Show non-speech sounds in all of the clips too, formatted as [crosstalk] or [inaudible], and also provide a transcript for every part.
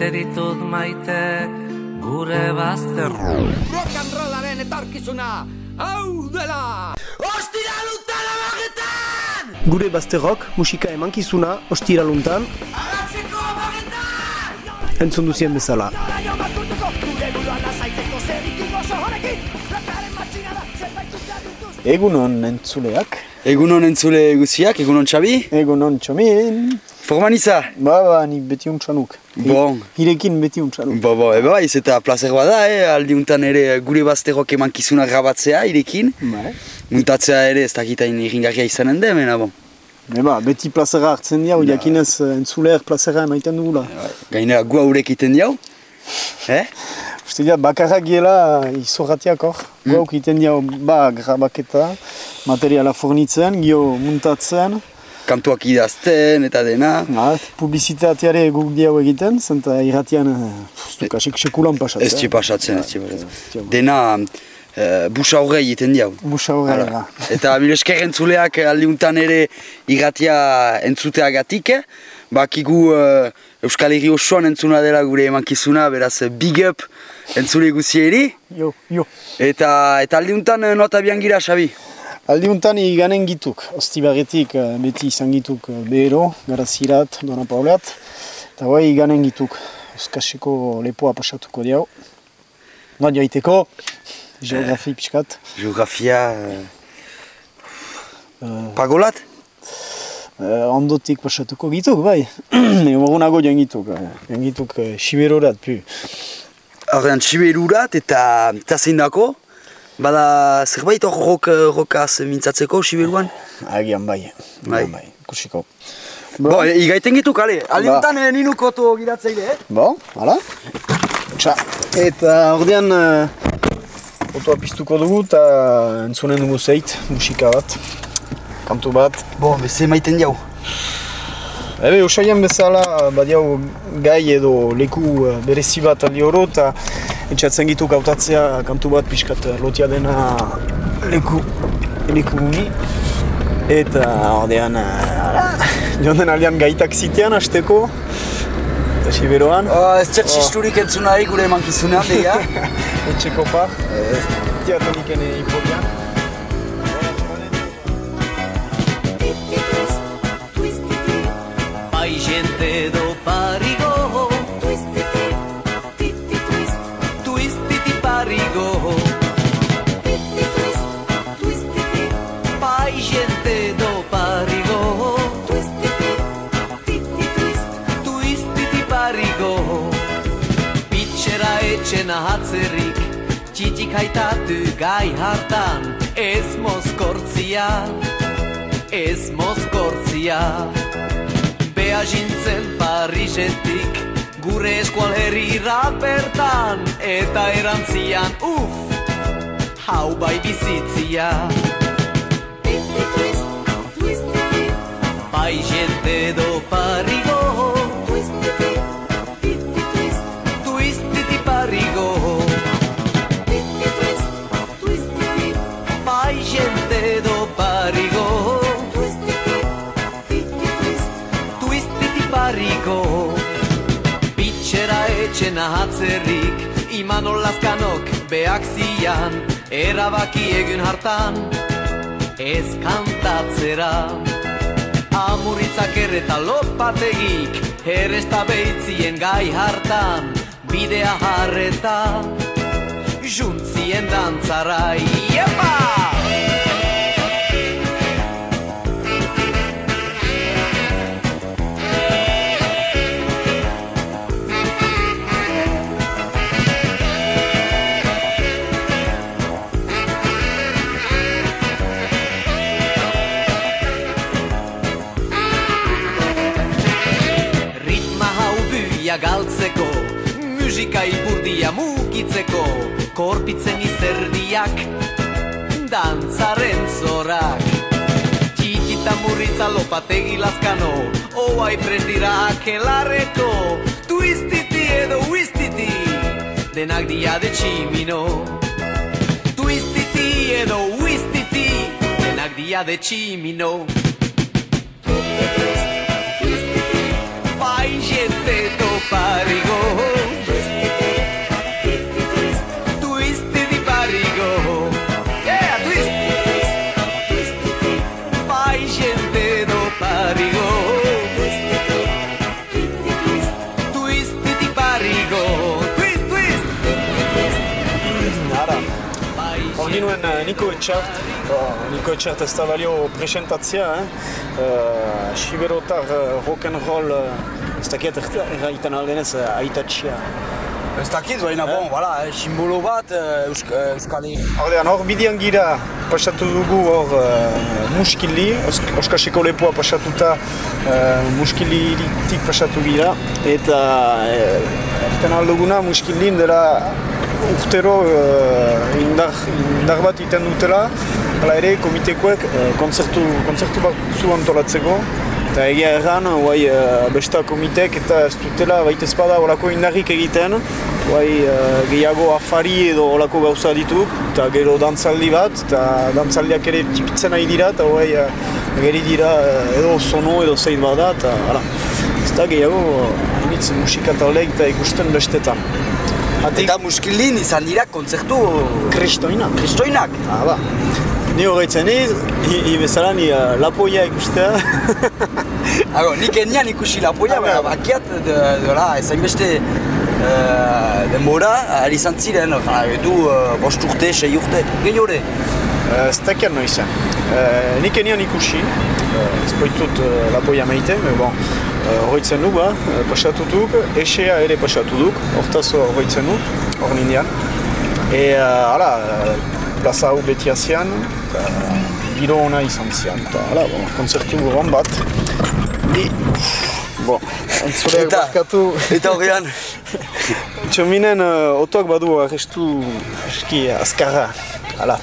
Maite ditut maite gure bazter Rock and rollaren etorkizuna, hau dela! Ostira luntara bagetan! Gure bazterrok musika emankizuna ostiraluntan Alatzeko bagetan! entzun duzien bezala. Egunon entzuleak, Egunon entzule guziak, egunon txabi, egunon txomin, forman iza? ba, ba, ni beti untxanuk. Bon. Hirekin beti untxanuk. Bo, bo, eba, ez eta placer bada, eh, aldi untan ere gure bazterrok emankizuna grabatzea irekin. Ba, Muntatzea ere ez dakitain iringarria izanen den, mena bon. Eba, beti plazera hartzen diau, jakinez eh, entzuleak plazera emaiten dugula. Gainera gu haurek iten diau. Eh? Uste dira, bakarrak giela izorratiak hor. Mm. Gauk iten diau, ba, grabaketa, materiala fornitzen, gio muntatzen. Kantuak idazten eta dena. Ba, publizitateare guk diau egiten, zenta irratian, eh, kasik sekulan pasatzen. Ez pasatzen, ez pasatzen. Dena uh, busa horrei iten diau. Busa horre, Hala. ba. Eta mire esker entzuleak aldi untan ere irratia entzuteagatik, eh? bakigu uh, Euskal Herri osoan entzuna dela gure emankizuna, beraz eh, big up entzule guzieri. Jo, jo. Eta, eta aldi untan eh, nota bian gira, Xabi. Aldi untan iganen gituk, ostibarretik eh, beti izan gituk eh, behero, garazirat, dona paulat, eta guai iganen gituk, euskasiko lepoa pasatuko diau. Bat jaiteko, geografi pixkat, Geografia... eh, eh, pagolat? eh, ondotik pasatuko gituk, bai. [clears throat] Egonago joan gituk, eh, joan gituk eh, Siberorat, pu. Horrean Siberurat eta, eta zein dako? Bada zerbait hor rok, rokaz mintzatzeko Siberuan? Agian bai, Bai. bai, kusiko. Bo, e, igaiten gitu, kale. Aldi Ba. eh, ninukoto giratzeile, eh? Bo, hala. Txa, eta ordean uh, otoa piztuko dugu eta entzunen dugu zeit, musika bat, kantu bat. Bo, beze maiten jau. Ebe, usaien bezala, badiau gai edo leku eh, berezi bat aldi oro eta etxatzen gitu gautatzea kantu bat pixkat eh, lotia dena leku, leku uni. Eta ordean, uh, [laughs] joan den aldean gaitak zitean hasteko, eta siberoan. Oh, ez txertxisturik entzuna ari gure emankizunean, beha. [laughs] Etxeko par, ez tiatonik ene hipotean. Bai gente do parigo etxena hatzerik Txitik haitatu gai hartan. Ez mozkortzia Ez mozkortzia. Bea jintzen Parisetik Gure eskual herrira bertan Eta erantzian, uff Hau bai bizitzia. Bai jente do parigo parigo Bitxera etxena hatzerrik Imanol lazkanok beak zian Erabaki egun hartan Ez kantatzera. Amuritzak erreta lopategik Herresta behitzien gai hartan Bidea jarreta. Juntzien dantzara Iepa! Musika ipurdia mugitzeko Korpitzen izerdiak Dantzaren zorak. Txikita murritza lopategi lazkano Oai prestira akelarreko Twistiti edo wistiti Denak dia de tximino. Twistiti edo wistiti Denak dia de tximino. Bai jente do Niko Etxart, ba, Niko Etxart ez da balio presentatzea, eh? Uh, Siberotar uh, rock and roll, uh, ez dakiat erraiten aldenez, uh, aitatxia. Ez dakit, baina bon, voilà, eh, simbolo bat eh, eh, Euskali. Ordean, hor bidean gira, pasatu dugu hor uh, muskili, Osk Oskaseko lepoa pasatuta uh, muskilitik pasatu gira, eta uh, erten alduguna muskilin dela urtero uh, indar, indar bat iten dutela, hala ere komitekoek uh, kontzertu, kontzertu bat zu antolatzeko, Eta egia erran, guai, uh, besta komitek eta ez dutela baita ezpada horako indarrik egiten, guai, uh, gehiago afari edo horako gauza ditu, eta gero dantzaldi bat, eta dantzaldiak ere tipitzen nahi dira, eta guai, uh, geri dira uh, edo sono edo zeit bada, eta hala. Ez da gehiago, hainitz musika taldeek eta ikusten bestetan. Hatik, Eta muskilin izan dira kontzertu kristoinak. kristoinak. Ah, ba. Ni horretzen iz, hi, bezala ni uh, lapoia ikustea. [laughs] Ago, nik enian ikusi lapoia, Ah, baina bai. bakiat, de, dola, ezain beste uh, denbora, ari izan ziren, edu uh, bost urte, sei urte, gehiore. Uh, ez dakian noizen. Uh, nik enian ikusi, uh, ez baitut uh, lapoia meite, me bon, uh, horretzen du ba, uh, pasatutuk, esea ere pasatu duk, hortaz horretzen du, hor nindian. E, uh, hala, plaza hau beti azian, giro ona izan zian, eta hala, bon, konzertu hon bat. Ni, bon, entzuleak Eta- barkatu, Eta horrean, Txominen uh, otoak badu arrestu eski azkarra. Hala,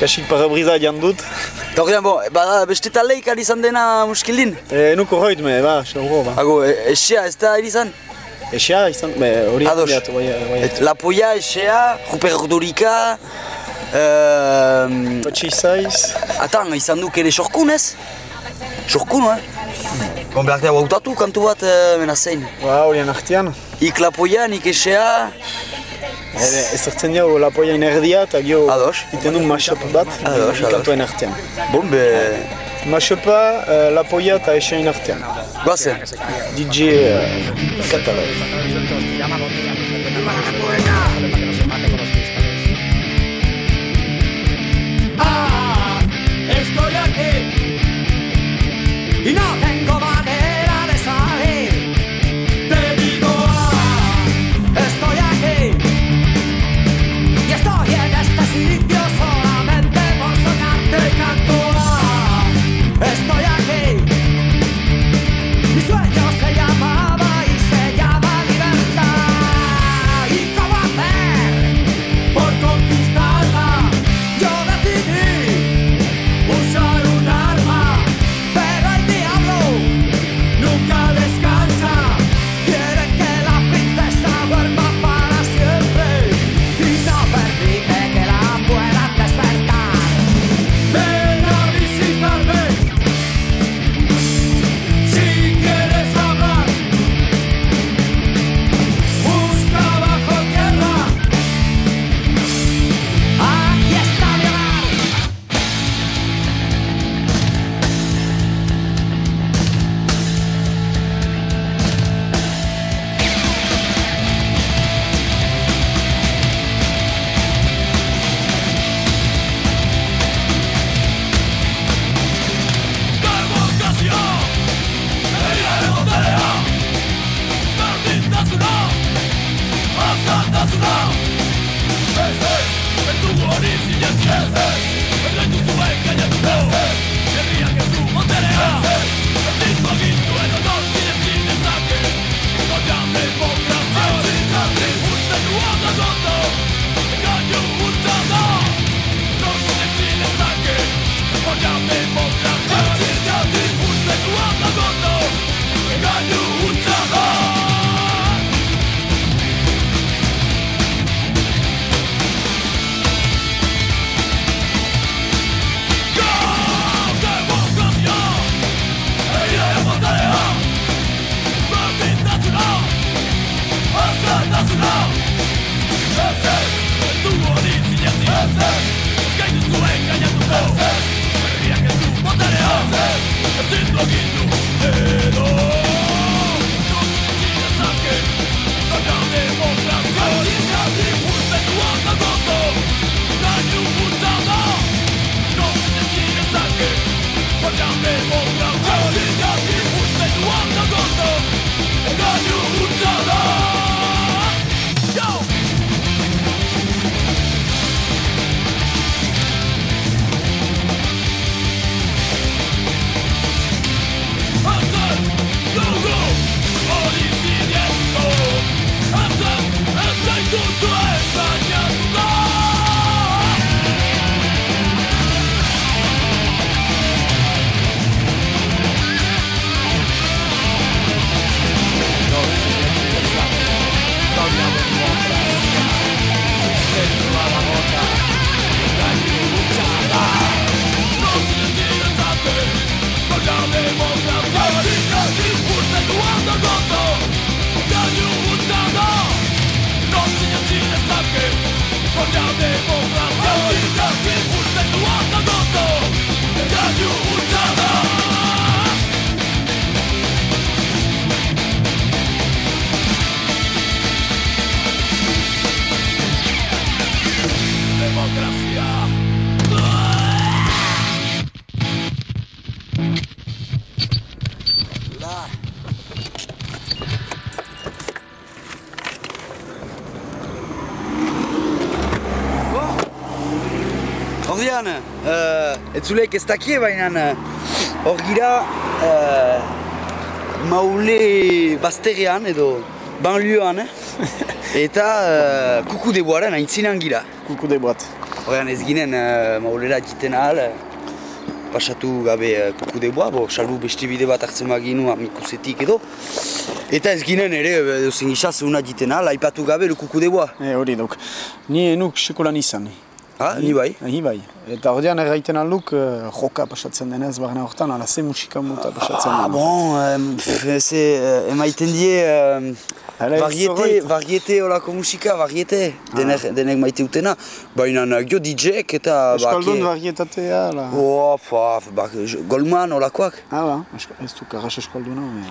kasik parabriza jan dut. horrean, bo, bada beste taleik izan dena muskilin. E, nuko hoit me, ba, xauro, ba. Ago, e, esea ez da izan? Exea izan, be, hori Ados. handiatu, bai, bai. Et, lapoia, esea, Ruper Ordorika, um, Patxi zaiz, Atan, izan duk ere sorkun ez? Sorkun, eh? Bon, behar dugu hautatu kantu bat, eh, mena zein. ba, horien artean. Ik lapoia, nik esea, E, ezertzen jau lapoiain erdia, eta gio Ados. iten du mashup bat, Ados, ados. kantuen artean. bon, be, Mashupa, uh, lapoia eta esein artean. guazen. DJ uh, katalog. Ah, estoy aquí y no etzulek ez dakie baina eh, hor gira uh, maule bazterrean edo banlioan eh? eta uh, kuku deboaren aintzinan gira. Kuku de boat. Horrean ez ginen uh, maulera egiten ahal, pasatu gabe uh, kuku deboa, bo, salu beste bide bat hartzen baginu amikusetik edo. Eta ez ginen ere, edo zen gisa zeuna egiten ahal, aipatu gabe le kuku deboa. E, hori duk. Ni enuk sekolan izan. Ha, ni bai. Ni bai. Eta ordean erraiten alduk uh, joka pasatzen denez barna hortan, ala ze musika muta pasatzen Ah, den. bon, um, ze, uh, emaiten die um, Hala, variete, variete olako musika, variete, denek, denek maite utena. Baina uh, gio DJ-ek eta... Euskaldun varietatea, ala. Oh, pa, ba, Goldman olakoak. Ah, ba, ez duk arras euskalduna, me,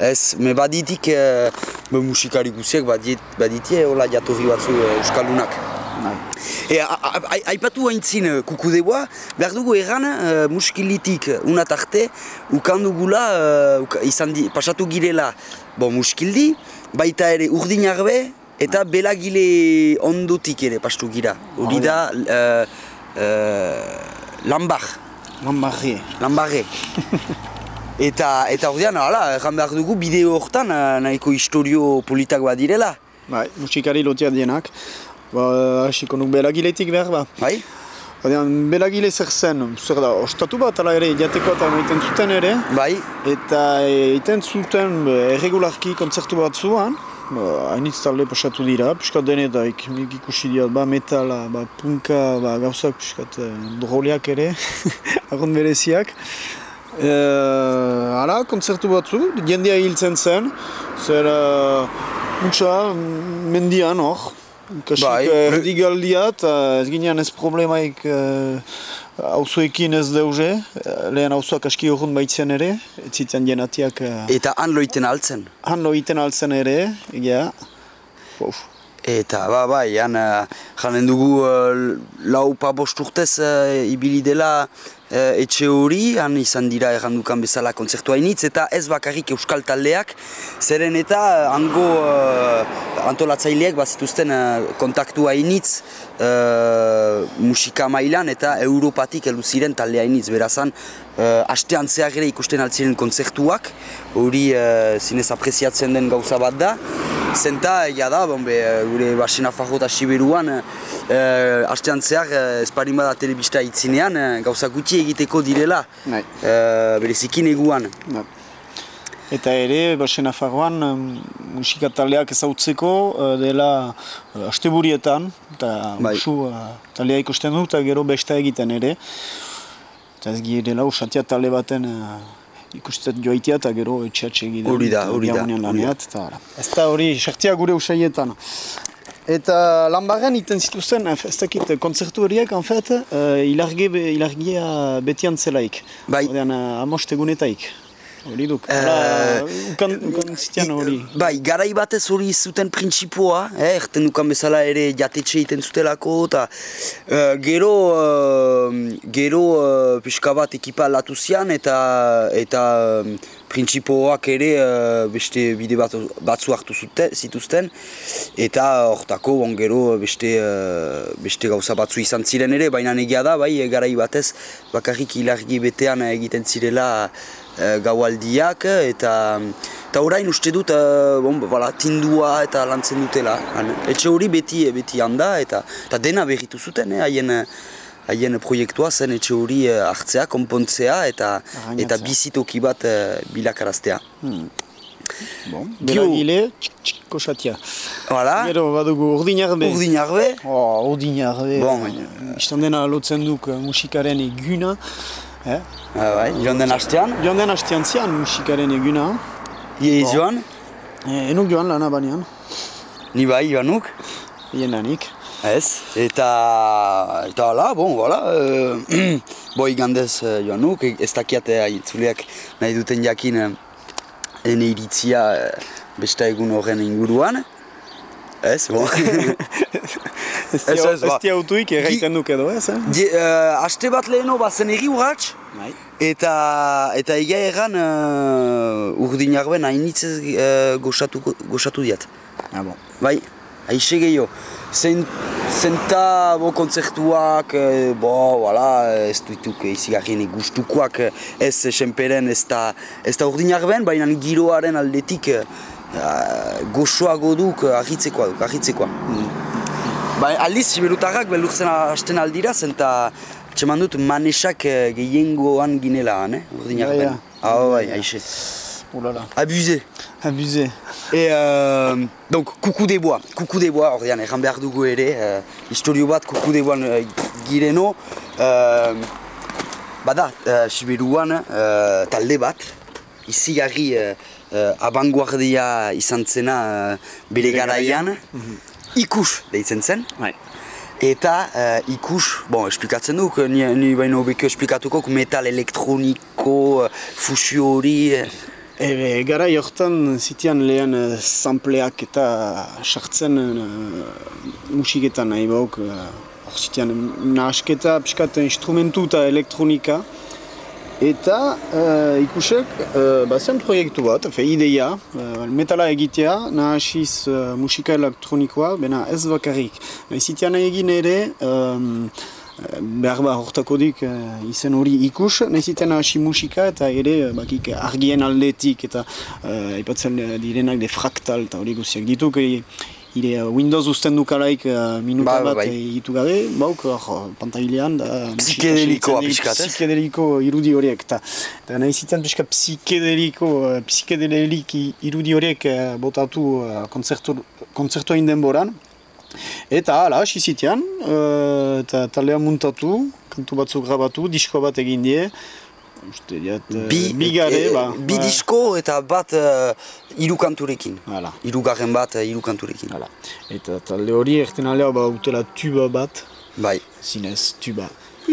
Ez, me baditik uh, be musikari guziek badiet, baditie hola jatorri batzu uh, euskaldunak. bai. E, a- a- a- aipatu haintzin kukudeboa, behar dugu erran uh, muskilitik unat arte, ukan dugula, uh, uka- izan di, pasatu girela bo, muskildi, baita ere urdin arbe, eta belagile ondotik ere pastu gira. Hori da uh, uh, lambar, Lambarri. lambarre. [laughs] eta eta ordean, hala, erran behar dugu bideo hortan uh, nahiko historio politak bat direla. Bai, musikari lotia dienak. Ba, hasiko nuk belagiletik behar ba. Bai? Ordean, belagile zer zen, zer da, ostatu bat ala ere jateko eta egiten zuten ere, Bai? eta egiten zuten erregularki kontzertu bat zuan, ba, hainitz talde pasatu dira, piskat denetaik, nik ikusi diat, ba, metala, ba, punka, ba, gauzak piskat eh, droliak ere, [laughs] arrond bereziak. E, ara, kontzertu batzu, jendea hiltzen zen, zer, uh, untsa, mendian hor, Kasik Bai. bai. erdigaldia eta ez ginean ez problemaik hauzuekin ez deuze, eh, lehen hauzuak aski urrun baitzen ere, ez zitzen jenatiak uh, Eta han loiten altzen. han loiten altzen ere, egia. Pof. Eta, ba, bai, han, uh, janen dugu uh, lau pa bost urtez uh, ibili dela uh, etxe hori, han izan dira errandukan bezala kontzertu hainitz, eta ez bakarrik euskal taldeak, zeren eta hango uh, antolatzaileek bazituzten uh, kontaktu hainitz uh, musika mailan eta Europatik heldu ziren talde hainitz, berazan, uh, astean zehar ere ikusten altziren kontzertuak, hori uh, zinez apreziatzen den gauza bat da, Zenta, egia da, bombe, gure basena fajo eta siberuan, eh, astean zehar, eh, esparin bada telebista itzinean, eh, gauza gutxi egiteko direla, Bai. eh, bereziki neguan. Eta ere, basen afarroan, em, musika taldeak ezautzeko eh, dela uh, asteburietan, eta Bai. usu uh, taldea ikusten du, eta gero besta egiten ere. Eta ez girela usatia talde baten ikustet joaitia eta gero etxeatxe egiten. Hori da, hori da, laneat, eta. Ez da hori, sartia gure usaietan. Eta lanbarren iten zituzten, eh, ez dakit, kontzertu horiek, en fet, uh, ilargia betian zelaik. Bai. Ordean, uh, amost egunetaik. Hori duk. Eh, Hala, ukan, ukan zitean hori. Bai, garai batez hori zuten printzipua, eh, erten dukan bezala ere jatetxe egiten zutelako, eta eh, gero, eh, gero uh, pixka bat ekipa aldatu zian, eta, eta um, ere eh, beste bide bat, batzu hartu zute, zituzten, eta hortako bon, gero beste, eh, beste gauza batzu izan ziren ere, baina negia da, bai, garai batez, bakarrik ilargi betean egiten zirela eh, gaualdiak eta eta orain uste dut eh, bon, voilà, tindua eta lantzen dutela. Han, etxe hori beti beti handa eta, eta dena berritu zuten eh, haien haien proiektua zen etxe hori eh, hartzea, konpontzea eta Arrainatzea. eta bizitoki bat eh, bilakaraztea. Bon, beragile, kosatia. Voilà. Gero badugu urdinarbe. Urdinarbe, Oh, urdinarbe. Bon. Istan dena lotzen duk eh, musikaren eguna. Eh? ah, bai, joan den hastean, Joan den hastean zian musikaren eguna. ie joan, Eh, enuk joan lana banean, ni bai joanuk. lanik. Ez, eta, eta hala, bon, voilà, [clears throat] uh, bo igandez uh, joan nuk, ez dakiat uh, itzuleak nahi duten jakin uh, ene iritzia beste egun horren inguruan. Ez, bon. Ez Ez, ez, ba. erraiten duk edo, ez? Eh? Die, uh, aste bat leheno bazen egi urratx, eta, eta egia erran uh, urdin arben hainitz uh, goxatu, goxatu diat. Ah, bon. Bai, aixe gehiago. Zen, zenta bo kontzertuak, eh, bo, wala, ez duituk izigarrien gustukoak ez senperen ez da, ez da urdinak ben, baina giroaren aldetik goxoago duk eh, ahitzekoa duk, ahitzekoa. Ba, aldiz, siberutarrak belurtzen hasten aldira, zenta txeman dut manesak eh, gehiengoan ginela, eh, urdinak Ja, ja. Ah, bai, aixe. Oulala. Abusé. Abusé. Et euh, donc, Coucou des Bois. Coucou des Bois, ordean, erran behar dugu ere, uh, historio bat Coucou des Bois uh, gireno. Uh, bada, uh, Siberuan uh, talde bat, izigarri uh, abanguardia izan zena uh, bere garaian. Ikus deitzen zen. Bai. Eta uh, ikus, bon, esplikatzen duk, ni, ni baino beko esplikatuko, metal elektroniko, uh, fusio hori... Uh, Ebe, gara jortan zitian lehen uh, sampleak eta sartzen uh, musiketan nahi bauk. Uh, hor zitian nahasketa, piskat instrumentu eta elektronika. Eta uh, ikusek, uh, bazen proiektu bat, fe ideia, uh, metala egitea, nahasiz uh, musika elektronikoa, bena ez bakarrik. Nahi zitian egin ere, um, behar ba hortakodik uh, izen hori ikus, nahiziten hasi musika eta ere eh, bakik argien aldetik eta uh, aipatzen direnak de fraktal eta hori guztiak dituk ire uh, Windows usten dukalaik uh, minuta Ba, ba, bat bai. egitu gabe, bauk hor, pantailean da Psikedelikoa dit, pixkat, ez? Psikedeliko irudi horiek eta eta nahizitzen pixka psikedeliko, uh, psikedelik irudi horiek botatu uh, kontzertu, kontzertua denboran Eta hala, hasi zitean, eh, eta taldea muntatu, kantu batzuk grabatu, disko bat egin die, uste diat, eh, bi, bigare, eh, ba. bi disko eta bat uh, hiru kanturekin. Hala. Hirugarren bat uh, hiru kanturekin. Hala. Eta talde hori erten alea, ba, utela tuba bat, Bai. zinez, tuba. [laughs]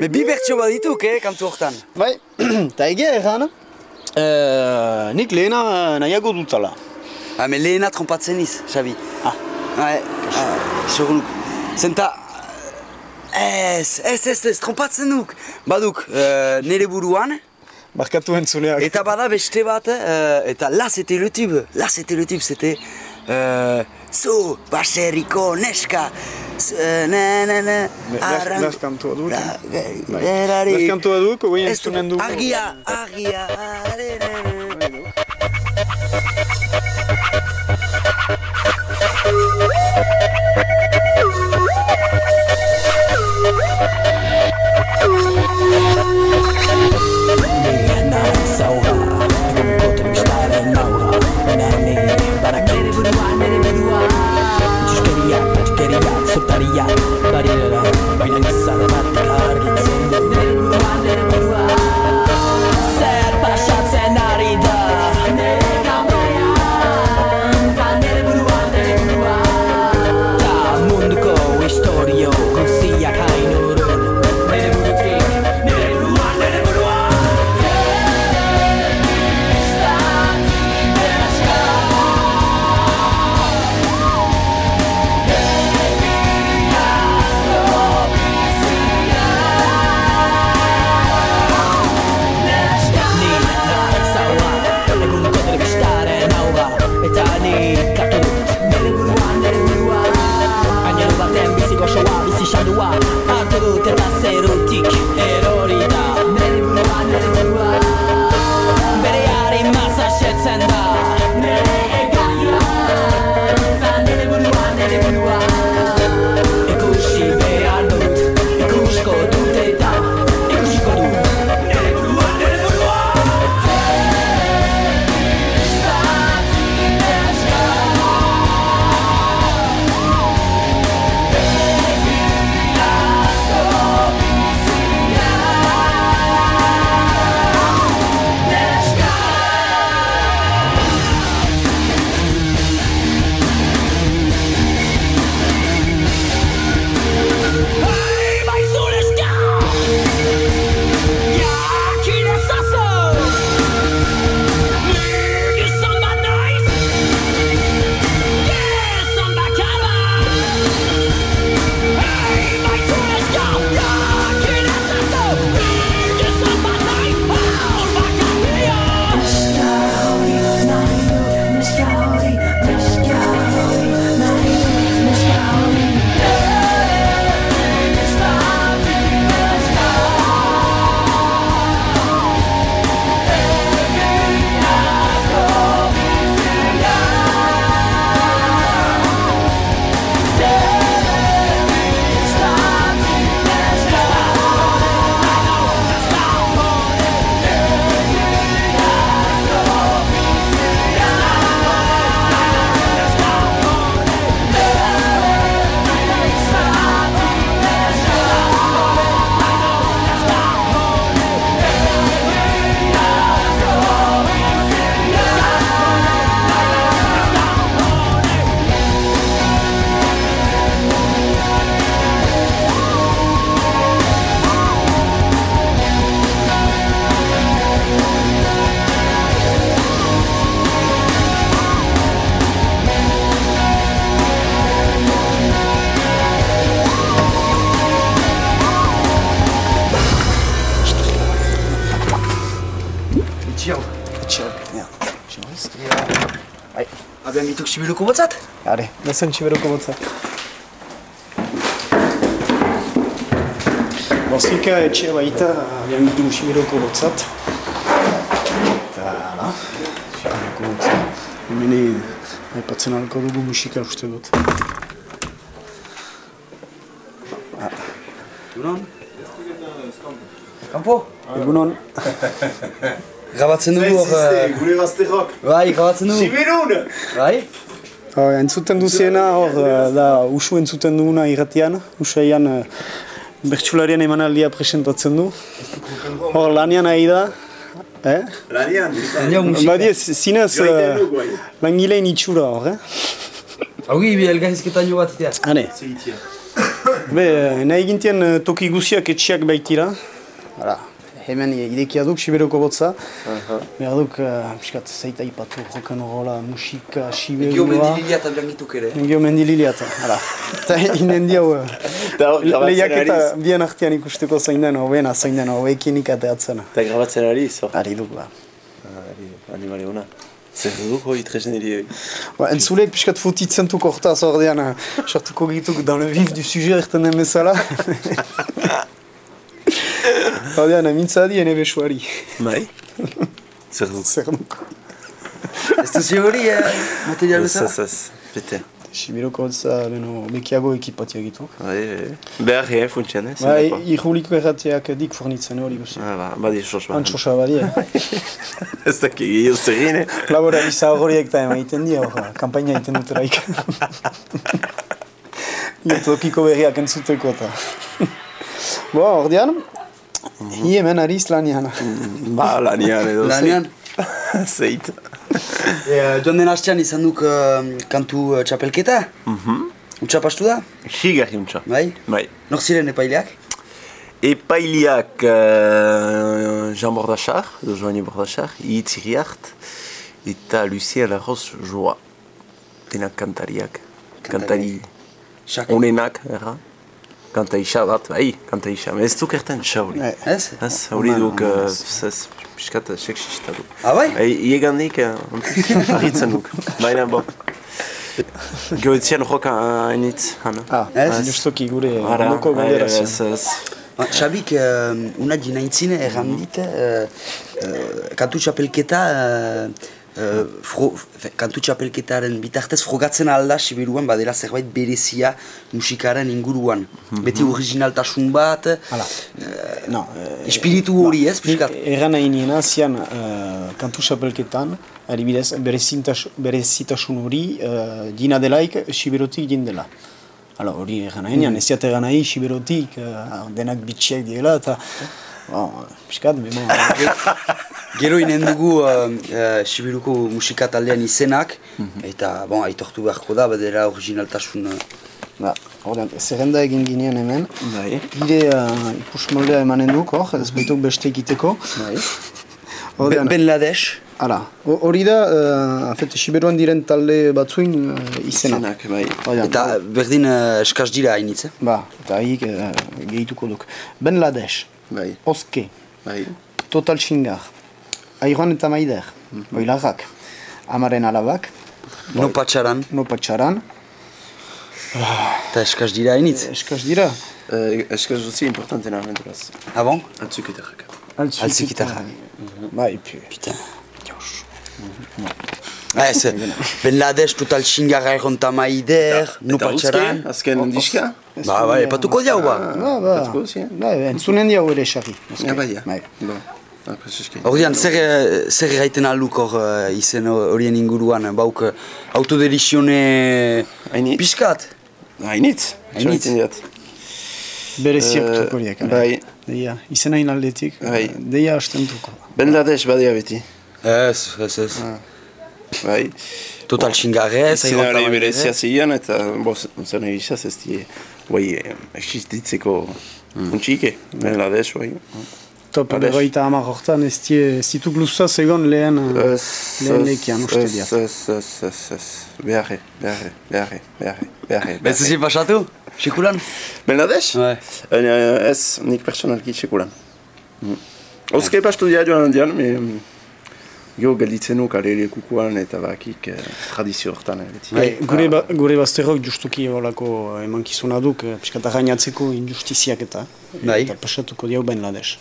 Me bi bertxo bat dituk, eh, kantu hortan. Bai, [clears throat] eta egia erran, eh, nik lehena nahiago dutala. Ah, me lehena trompatzen niz, Xabi. Ah. Ah, seguruk. Zenta, ez, ez, ez, ez, trompatzen duk. Baduk, uh, nire buruan, Barkatu entzuleak. Eta bada beste bat, euh, eta là c'était le tube, là c'était le tube, c'était euh, Zu, baserriko neska, na na na, Las- las kantua dut. La- Bai. kantua duk, du- entzunen dugu. Argia, argia, are, abian gituk sibiluko botzat? Are, bezen txiberoko botza. Bozika etxe baita, abian gitu txiberoko botzat. Eta, ala, txiberoko botza. Hemene, aipatzen alko dugu musika uste dut. Egunon? Kampo? Egunon, Grabatzen dugu hor... eh, gure bazterrok. Bai, grabatzen dugu. Sibirun! Bai? Oh, entzuten duziena hor, eh, da usu entzuten duguna irratian, usaian uh, bertsularien emanaldia presentatzen du. Hor lanian ari da, eh? Musika. Badie, zinez uh, langileen itxura hor, eh? Haugi, bi elgahizketan jo bat itea. Hane. Be, eh, nahi gintien eh, toki guziak etxiak baitira. Hala, hemen idekia duk, Siberoko botza. Behar duk, uh, piskat, zaita ipatu, rock'n'rolla, musika, Siberua. mendililia eta abian gituk ere. Engio mendililiat, hala. [laughs] Eta inen diau, lehiak eta bien artean ikusteko zein den, hobena zein den, hobekinik ateatzen. Eta grabatzen ari, zo. Ari duk, ba. Animale hona. Zer duk hoi tresen iri. Ba, entzulek piskat futitzen duk hortaz ordean, eh, sartuko gituk dans le vif du sujet erten den bezala. [laughs] Ordean, mintzadi ene besuari. Bai? Zer duk. Zer duk. Ez duzi hori, eh, material Ez, bezala? ez, ez. Bete. Sibiroko hotza, beno, bekiago ekipatia gitu. Bai, bai. Behar egin funtsian, eh? Ba, zineko. irruliko erratiak dik fornitzen hori guzi. Ah, ba, badi sos bat. Antxosa badi, eh? [laughs] Ez daki gehiago zer egin, eh? Labora iza horiek eta emaiten dira, hor, kampaina egiten duteraik. [laughs] Tokiko berriak entzuteko eta. Bo, ordean, hi hemen ariz lanian. Ba, lanian edo. [laughs] zer. Lanean. [laughs] Zeit. [laughs] E, joan den hastean izan duk eh, kantu eh, txapelketa. Mhm. Utsa pastu da? Xigarri untsa. Bai? Bai. Nor ziren epaileak? Epailiak uh, Jean Bordachar, edo Joani Bordachar, Itziriart, eta Lucien Larroz Joa. Denak kantariak. Kantari Xaka. onenak, erra. Kanta isa bat, bai, kanta isa. Ez duk erten xa hori. Ez? Ez, hori duk, ez, piskat seksista du. Ah, bai? Bai, iegandik, uh, arritzen duk. Baina, bo. Goetzian joka hainitz, hana. Ah, Ez? justoki gure Ara, ondoko galdera ez, ez. Xabik, uh, una dinaintzine erran dit, uh, uh, kantu txapelketa, uh, uh, fro, kantu txapelketaren bitartez frogatzen alda Sibiruan badela zerbait berezia musikaren inguruan. Beti originaltasun bat, Hala. No, eh, espiritu hori ez, piskat. Erran nahi niena, zian uh, kantu xapelketan, adibidez, berezitasun hori uh, dina delaik siberotik din dela. Hala, hori erran nahi nian, ez ziat erran nahi siberotik uh, denak bitxiak direla, eta bon, piskat, bema, Gero inen dugu uh, uh, Sibiruko musika taldean izenak, eta bon, aitortu beharko da, badera originaltasun... Uh, ba, ordean, zerrenda egin ginean hemen, Bai. Ire uh, ikusmoldea emanen duk, hor, ez baituk beste egiteko. ben, Ordean, ben Lades, Hala, ho- hori da, uh, afet, Siberuan diren talde batzuin uh, izenak. Zenak, bai. Eta berdin uh, eskaz dira hainitz, eh? Ba, eta hik uh, gehituko duk. Ben Lades, Bai, Oske, bai. Total Xingar, Airon eta Maider, Oilarrak, Amaren alabak, No patxaran, No Patxaran, eta eskaz dira hainitz. eskaz dira, Uh, Eskaz dutzi importantena aventuraz. Ah bon? Atzuketarrak. Altzikitarra. Bai, pi. Putain. Ah, ez, Ben Lades, Total Xingarra erronta maider, no Eta patxaran. Uzke, azken diska? Ba, ba, epatuko diau ba. Ba, ba, eh? ba, entzunen diau ere esarri. Ja, bai, ja. Bai. Bon. Ah, prezeski. Ordean, zer, eh, zer gaiten alduk hor eh, izen horien inguruan, bauk eh, autodelizione Hainitz. piskat. Hainitz. Hainitz. Bere Eh, ziaktuko horiek. ala. bai. Deia, izen hain aldetik, Bai. deia astentuko. Ben Lades badia beti. Ez, ez, ez. Bai. Total xingarrez, Zinare berezia zian eta boz, zen egizaz ez die, bai, existitzeko untxike, Ben Lades, bai. Top, Ades. berroita hamar hortan ez die, ez dituk luzaz egon lehen, uh, Ez, lehen ez, lekian uste ez, diat. ez, ez, ez, ez, beharre, beharre, beharre, beharre, beharre. Bez ezin pasatu? Sekulan? Ben Lades? Bai. Eh, Ez, nik personalki txekulan. Oske pastu dia joan handian, me... Jo, gelditzen nuk alele kukuan eta bakik eh, tradizio hortan. eh. Bai, gure, ba, gure bazterrok justuki horako emankizuna duk, eh, piskat gainatzeko injustiziak eta, Bai. eta pasatuko diau ben lades.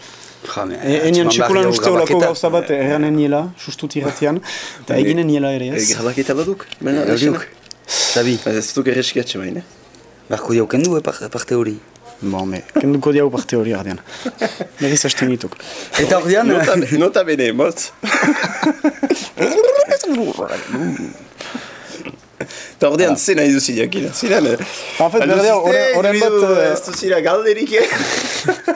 Jame, E, enian txekulan uste horako gauza bat, erranen niela, sustut irratian, eta eginen niela ere Eh, ez. Grabaketa baduk, Ben. Ladesena. Xabi, Ez duk erreskiatxe baina. beharko diau kendu eh, par- parte hori. Bon, kenduko diau parte hori ardean. Berriz hasten dituk. Eta ordean, Nota, nota bene, motz. Eta ordean, ze nahi duzi jakina, ziren. En fait, berdea, oren- oren bat, eh, Ez duzira galderik, eh?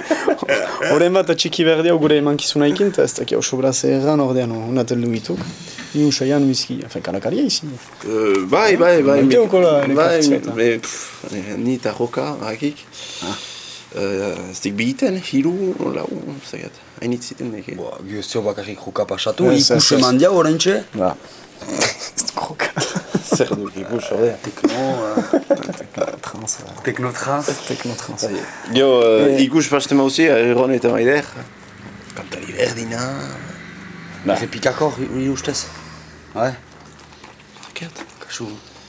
[laughs] Horren bat atxiki berdea gure emankizuna ikin, eta ez daki oso braz erran ordean unateldu dituk. Ni usaian whisky, efe kalakaria izin. Eh, Bai, bai, bai. Maite okola, ere Bai, kartzia eta. me- pff, eh, ni eta roka, hakik. Eh, Ez dik biten, hiru, lau, zagat. Hainitz ziten deke. Boa, Giozio bakarrik joka pasatu, Ez, ez, ikus ez. eman diau orentxe. Ba. Ez duk roka. Zer duk ikus, ordea. Trans, eh, Teknotrans. teknotrans. Jo, eh, ikus paste mauzi, erron eta maider. Kantari berdina. Errepikako hori ustez. Bai, Zakat. kasu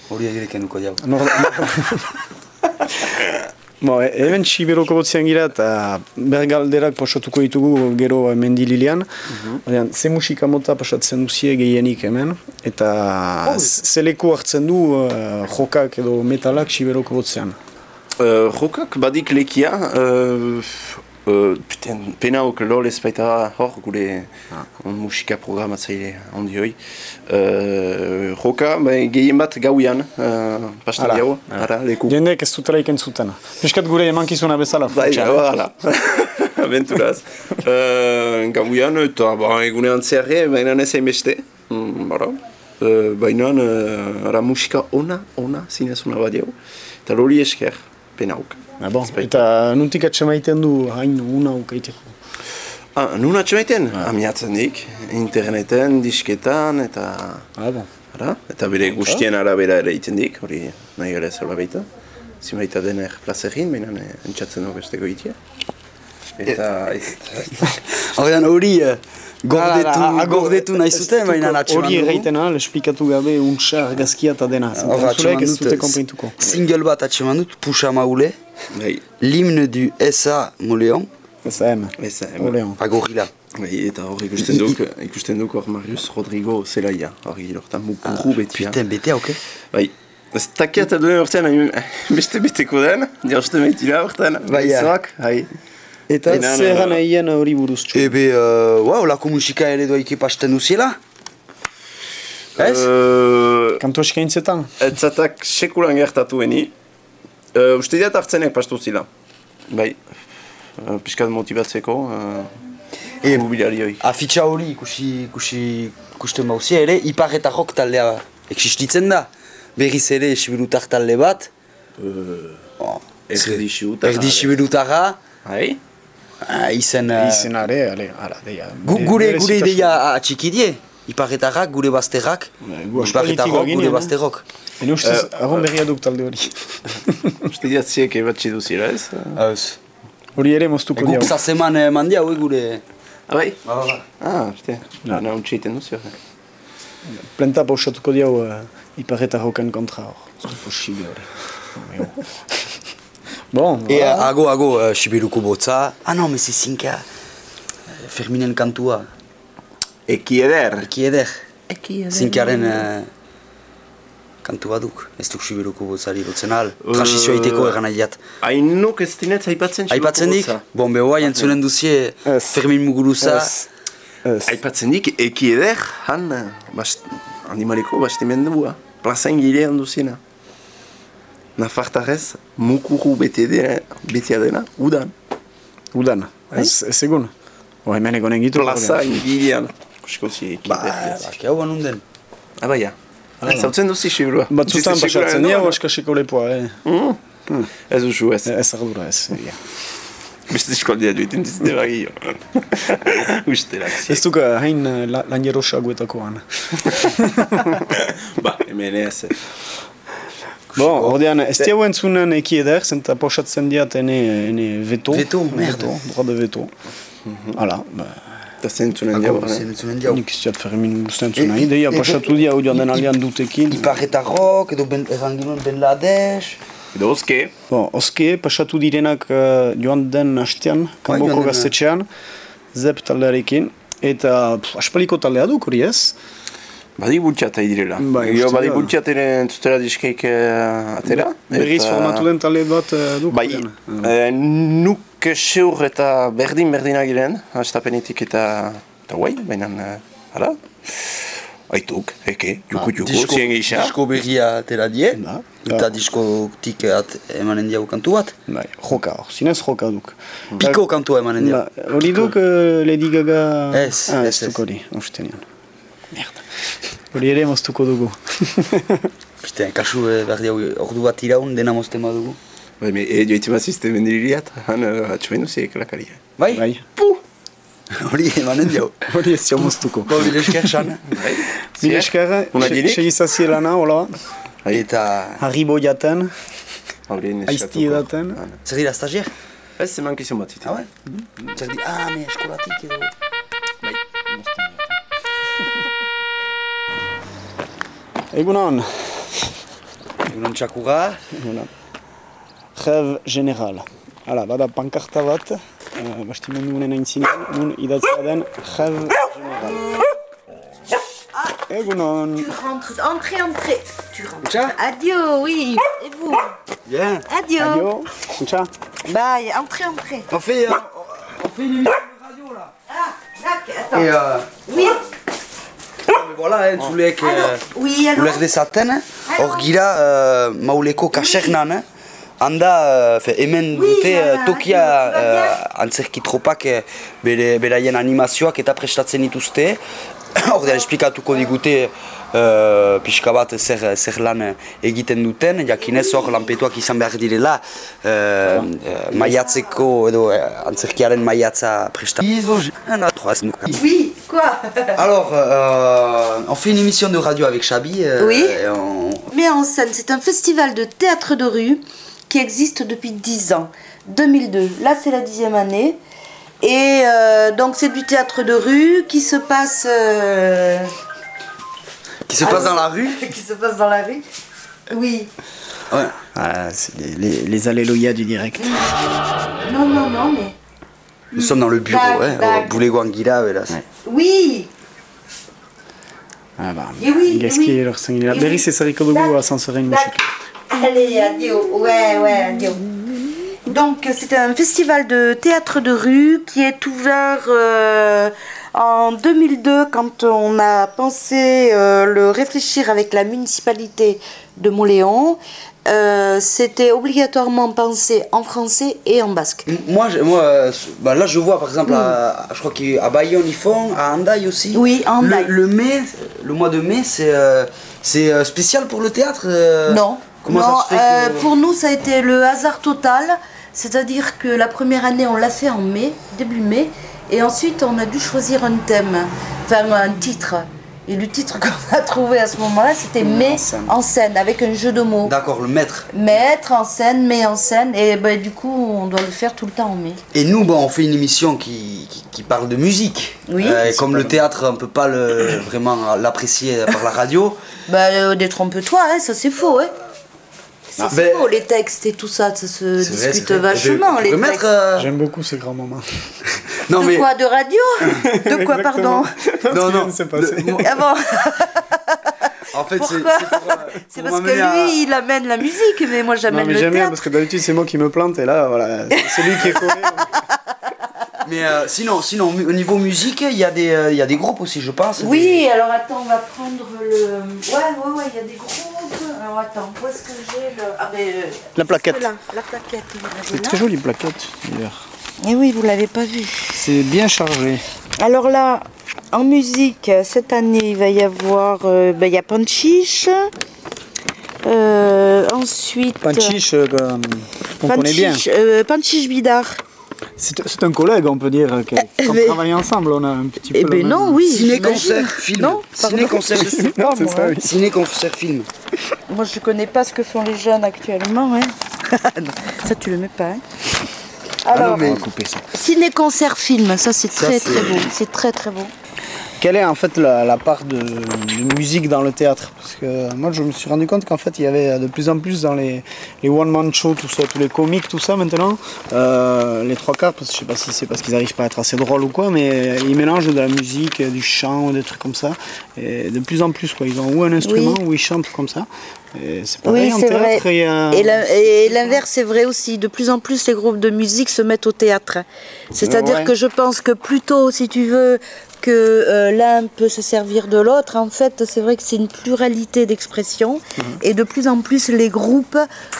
hori egire kenduko diau. Nor... Bo, e- hemen Siberoko botzean gira eta bergalderak pasatuko ditugu gero mendililean. Mm ze musika mota pasatzen duzie gehienik hemen. Eta ze leku hartzen du uh, jokak edo metalak Siberoko botzean. Uh, jokak badik lekia, uh, uh, puten, penauk lol ez baita hor gure on musika programatzaile handi hoi. Uh, joka, ba, gehien bat gauian, uh, pasten Hala. diago, ara, leku. Jendek ez dutela iken zutena. Piskat gure emankizuna bezala. Bai, voilà. Aventuraz. uh, gauian eta ba, egunean zerre, baina ez hainbeste. Mm, bara. Uh, baina uh, ara musika ona, ona, zinezuna bat diago. Eta lori esker, penauk. Ah, bon. Eta nuntik atxemaiten du hain una ukaiteko. Ah, nun atxemaiten? Ah. Amiatzen dik, interneten, disketan, eta... Ah, bon. Ara, eta bere guztien arabera ere egiten dik, hori nahi gara zer baita. Zimaita dener plazegin, baina entzatzen dugu besteko itia. Eta... [laughs] Horrean hori eh, gordetu, Hala, hala, ago- gordetu nahi zuten, baina atxeman Hori erraiten ahal, esplikatu gabe untsa argazkia eta dena. Hor Zentzuleak atxeman ez dut, dute konprintuko. single bat atxeman dut, Puxa Maule, L'hymne du SA hemen. Oleon. agorila. Bai, eta hor ikusten duk, ikusten duk hor Marius Rodrigo zelaia, mukuru betia. Putain, bete hauke. Bai, ez takia eta duen urtean, hain beste beteko den, jauste baitira urtean, Bai, ja. Zoak, hai. Eta Baina, zer no, gana hien hori buruz txu. Ebe, uh, wow, lako musika ere doa ikipasten duziela. Ez? Uh, Kanto eskaintzetan? ez zatak sekulan gertatu eni. Uh, uste diat hartzenek pastu zila. Bai, uh, pixkat motibatzeko, uh, E, mobiliarioi. afitxa hori ikusi, ikusi, ikusten bauzia ere, ipar eta jok taldea existitzen da. Berriz ere esibirutar talde bat. Oh, Erdi xiuta. Erdi sibirutarra. Hai? Ah, izen... uh, Izenare, ale, ara, deia. Gu, gure gure ideia atxiki die. Iparretarrak, gure bazterrak. gu Iparretarrok, gure eh? bazterrok. Ene ustez, Eh, arron berria duk talde hori. [laughs] Uste diat ziek ebatxe duzira ez? Ez. Hori ere moztuko Guk diau. zazeman eh, mandia, hoi gure... Ah, bai? Ba, ba, ba. Ah, uste. Na, untxe iten duzio. Plenta pausatuko diau uh, iparreta hoken kontra hor. Posible hori. [laughs] Bon, E, ago, ago, uh, Sibiruko botza. Ah, no, mezi zinka. eh, Ferminen kantua. Eki eder. Eki eder. Zinkaren uh, kantu baduk. Ez duk Sibiruko botzari dutzen al. Transizioa iteko egan nahiat. Hainuk ez dinetz aipatzen Aipatzen dik, bon, behoa jantzunen duzie. Fermin Muguruza. Aipatzen dik, eki eder, han, eh, bast, animaliko bastimendua, plazain gilean duziena. Nafartarez, mukuru bete dena, betea dena, udan. Udan. Ez, ez egun. O, hemen egonen gitu. Plazain gilean. Eskozi eki Ba, eder. bak, hau banunden. Ah, baia. Zautzen duzi siburua. Batzutan pasatzen dira, oskasiko lepoa, eh. Ez duzu ez. Ez ardura ez. egia. Beste eskoldia duiten dizte bagio. Ustela. [laughs] Ez duk eh, hain eh, la- lan jerosagoetakoan. [laughs] Ba, hemen ez. Bon, ordean, ez diau entzunen eki eder, zenta posatzen diat ene, ene veto. Veto, merde. Droit de veto. Hala, ba, Eta zentzunen Ago, diago. zenutzunen diau. nik ez diat fermin guztien zuna. Ideia pasatu dia hau joan den aldean dutekin. Iparretarrok, edo ben, egan ginen Ben Ladesh. Edo oske. Bon, oske, pasatu direnak uh, joan den hastean, joan kanboko gaztetxean, zep taldearekin, eta pff, aspaliko taldea duk hori ez. Badi bultxat ari direla. Bai, Gero uste badi da. bultxat ere entzutera diskeik uh, atera. Berriz eta- formatu den talde bat uh, duk. Bai, eh, nuk seur eta berdin berdina giren, hastapenetik eta eta guai, baina, eh, hala, aituk, eke, juku juku, Disko- zien gisa. Disko berria atera die, Ba, eta ba. diskotik at, emanen diau kantu bat. Bai, joka, hor, zinez joka duk. Piko kantua emanen diau. Ba, Hori duk uh, Lady Gaga... Ez, ah, ez, ez duk ez. Merda. Hori ere moztuko dugu. [laughs] Pisten, kasu eh, berdi hau ordu bat iraun dena mozten badugu. Bai, me, e, joite mazizte bendiriat, han uh, atxumen duziek lakaria. Bai? Bai, Hori emanen diau. [laughs] hori ez jau moztuko. Bo, bile esker san. Mil esker, Una dinik? segizazie lana, hola, Eta... harri boiaten, Hauren aizti edaten. Zer dira stagier? Ez zeman kizun bat. Ah, bai? Di... Ah, me eskolatik edo... Egunon, Egunon txakurra. egunon. Rev general. Hala, bada pankarta bat, uh, bastimendu unen aintzinean, nun idatzea den Rev general. Egunon. Tu rentres, entrez, entrez. Tu rentres. Adieu, oui. Et vous Bien. Adieu. Adio, Kuntza. Bye, entrez, entrez. On fait, euh, on fait une émission de radio là. Ah, d'accord, Et attends. euh, Oui, voilà, entzulek... alors, Euh, oui, alors. Uler dezaten, hor gira uh, mauleko kasernan, handa uh, fe, hemen Oui, dute uh, tokia bien uh, antzerki tropak uh, bere, beraien animazioak eta prestatzen dituzte. [coughs] Ordean esplikatuko digute uh, pixka bat zer, zer lan uh, egiten duten, jakinez hor lanpetuak izan behar direla uh, uh, maiatzeko edo uh, antzerkiaren maiatza prestatzen. Oui, quoi Alors, euh, on fait une émission de radio avec Chabi. euh, Oui. et on- Mais en scène, c'est un festival de théâtre de rue qui existe depuis 10 ans. 2002, là c'est la dixième année. Et euh, donc c'est du théâtre de rue qui se passe euh, Qui se passe dans la rue [laughs] qui se passe dans la rue. Oui. Ouais. Ah, c'est les, les, les alléluia du direct. Non non non mais Nous sommes dans le bureau, bac. au Boulet-Guanguila, là. oui. Ah, bah, Et oui, Gaski, oui. c'est Sariko Dogu à Sansoren Tac. Musique. Allez, adieu. Ouais, ouais, adieu. Donc, c'est un festival de théâtre de rue qui est ouvert euh, en 2002 quand on a pensé euh, le réfléchir avec la municipalité de Montléon. Euh, C'était obligatoirement pensé en français et en basque. Moi, je- moi bah là, je vois par exemple, à, je crois qu'à Bayonne, ils font, à Handaï aussi. Oui, à Handaï. Le, le mai, le mois de mai, c'est euh, c'est euh, spécial pour le théâtre Non. Comment non, ça se fait que- Pour nous, ça a été le hasard total. C'est-à-dire que la première année, on l'a fait en mai, début mai. Et ensuite, on a dû choisir un thème, enfin un titre. Et le titre [laughs] qu'on a trouvé à ce moment-là, c'était Mai en scène, avec un jeu de mots. D'accord, le maître. Mettre en scène, mai en scène. Et ben, du coup, on doit le faire tout le temps en mai. Et nous, bon, on fait une émission qui, qui, qui parle de musique. Oui. Euh, comme le théâtre, on peut pas le, vraiment l'apprécier par la radio. Bah, euh, détrompe-toi, hein, ça c'est faux. Hein. Ah, c'est ben- faux, les textes et tout ça, ça se discute vrai. vachement. Je- les je peux textes. euh, J'aime beaucoup ces grands moments. [laughs] Non, de mais. quoi De radio [laughs] De quoi, pardon [laughs] Non, non. C'est passé. le- Ah En fait, c'est Pourquoi c'est pour, euh, C'est pour parce que m'amener à- lui, il amène la musique, mais moi Non, j'amène mais le j'aime bien théâtre. parce que d'habitude c'est moi qui me plante et là voilà, c'est lui qui est collé. Mais euh, sinon, sinon, au niveau musique, il y, a des, euh, il y a des groupes aussi, je pense. des- Oui, alors attends, on va prendre le. Ouais, ouais, ouais, il y a des groupes. Alors attends, où est-ce que j'ai le. Ah, ben. euh, La plaquette. Là, la plaquette. C'est très joli plaquette d'ailleurs. Eh oui, vous l'avez pas vu. C'est bien chargé. Alors là, en musique, cette année, il va y avoir. euh, ben, il y a Panchiche. Euh, ensuite. Panchiche, euh, comme on connaît bien. Panchiche, euh, Panchiche Bidar. C'est un collègue, on peut dire, qui Eh, qu'on mais- travaille ensemble. On a un petit peu. Eh ben même- non, oui. Ciné-concert, film. Non. Ciné-concert, [laughs] c'est ça, oui. Ciné-concert, film. Moi, je connais pas ce que font les jeunes actuellement. Hein. [laughs] ça, tu le mets pas. Hein. Alors, On va couper ça. ciné-concert film, ça c'est Ça, très c'est- très beau. C'est très très beau. Quelle est en fait la, la part de, de musique dans le théâtre? Parce que moi je me suis rendu compte qu'en fait il y avait de plus en plus dans les, les one-man shows, tout ça, tous les comiques, tout ça maintenant, euh, les trois quarts, parce que je sais pas si c'est parce qu'ils arrivent pas à être assez drôles ou quoi, mais ils mélangent de la musique, du chant, des trucs comme ça. Et de plus en plus quoi, ils ont ou un instrument ou ils chantent comme ça. Et c'est pareil Oui, en c'est vrai. théâtre. a- Et et l'inverse est vrai aussi. De plus en plus, les groupes de musique se mettent au théâtre. C'est-à-dire Ouais. que je pense que plutôt, si tu veux, que euh, l'un peut se servir de l'autre, en fait, c'est vrai que c'est une pluralité d'expressions. Mhm. Et de plus en plus, les groupes,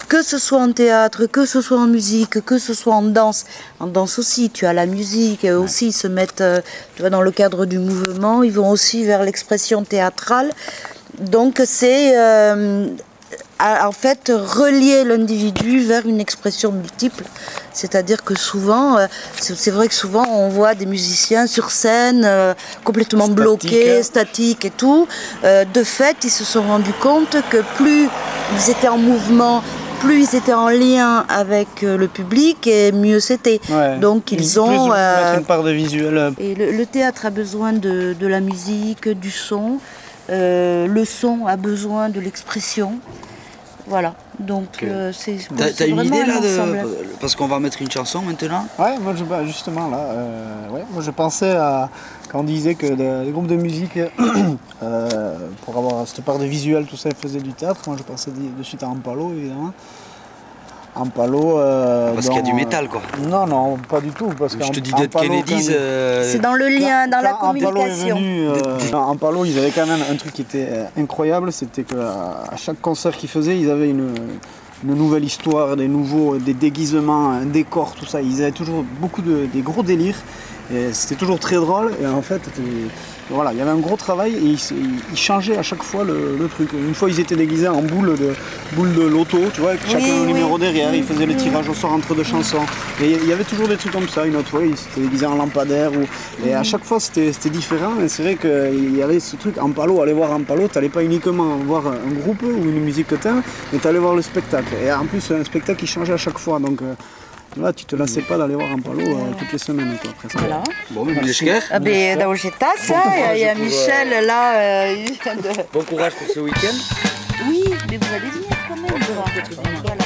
que ce soit en théâtre, que ce soit en musique, que ce soit en danse, en danse aussi, tu as la musique, eux aussi ils se mettent, euh, tu vois, dans le cadre du mouvement, ils vont aussi vers l'expression théâtrale. Donc c'est euh, à- en fait relier l'individu vers une expression multiple. C'est-à-dire que souvent, euh, c'est vrai que souvent on voit des musiciens sur scène euh, complètement Statique. bloqués, statiques et tout. Euh, de fait, ils se sont rendus compte que plus ils étaient en mouvement, plus ils étaient en lien avec le public et mieux c'était. Ouais. Donc ils ont... une part de visuel. et le, le théâtre a besoin de, de la musique, du son. Le son a besoin de l'expression. Voilà. Donc euh, c'est. T'as une idée là de. Parce qu'on va mettre une chanson maintenant. Ouais, moi je, bah, justement là, euh, ouais, moi je pensais à quand on disait que les, les groupes de musique, [clears throat] euh, pour avoir cette part de visuel, tout ça, ils faisaient du théâtre. Moi je pensais de, de suite à Ampalo évidemment. Ampalo. euh, Parce qu'il y a du métal quoi. euh, Non, non, pas du tout. Parce Je te dis Kennedys. quand- euh, C'est dans le lien, dans la communication. venu, euh, dans Ampalo, ils avaient quand même un truc qui était incroyable, c'était qu'à à chaque concert qu'ils faisaient, ils avaient une, une nouvelle histoire, des nouveaux, des déguisements, un décor, tout ça. Ils avaient toujours beaucoup de des gros délires. Et c'était toujours très drôle. Et en fait, voilà, il y avait un gros travail et ils, ils- changeaient à chaque fois le, le truc. Une fois, ils étaient déguisés en boule de, boule de loto, tu vois, avec chacun un oui. numéro derrière. Ils faisaient le tirage au sort entre deux chansons. Et il y avait toujours des trucs comme ça. Une autre fois, ils s'étaient déguisés en lampadaire. Ou... Et à chaque fois, c'était c'était différent. Et c'est vrai qu'il y avait ce truc en palo. Aller voir en palo, t'allais pas uniquement voir un groupe ou une musique que t'aimes, mais t'allais voir le spectacle. Et en plus, un spectacle qui changeait à chaque fois. Donc, euh, Là, tu te lassais pas d'aller voir un palo euh, toutes les semaines, toi, après ça. Voilà. Bon, mais. Ah ben, da Ogetas, hein, il y a Michel là. euh, de- Bon courage pour ce week-end. Oui, mais vous allez venir quand même. Voilà,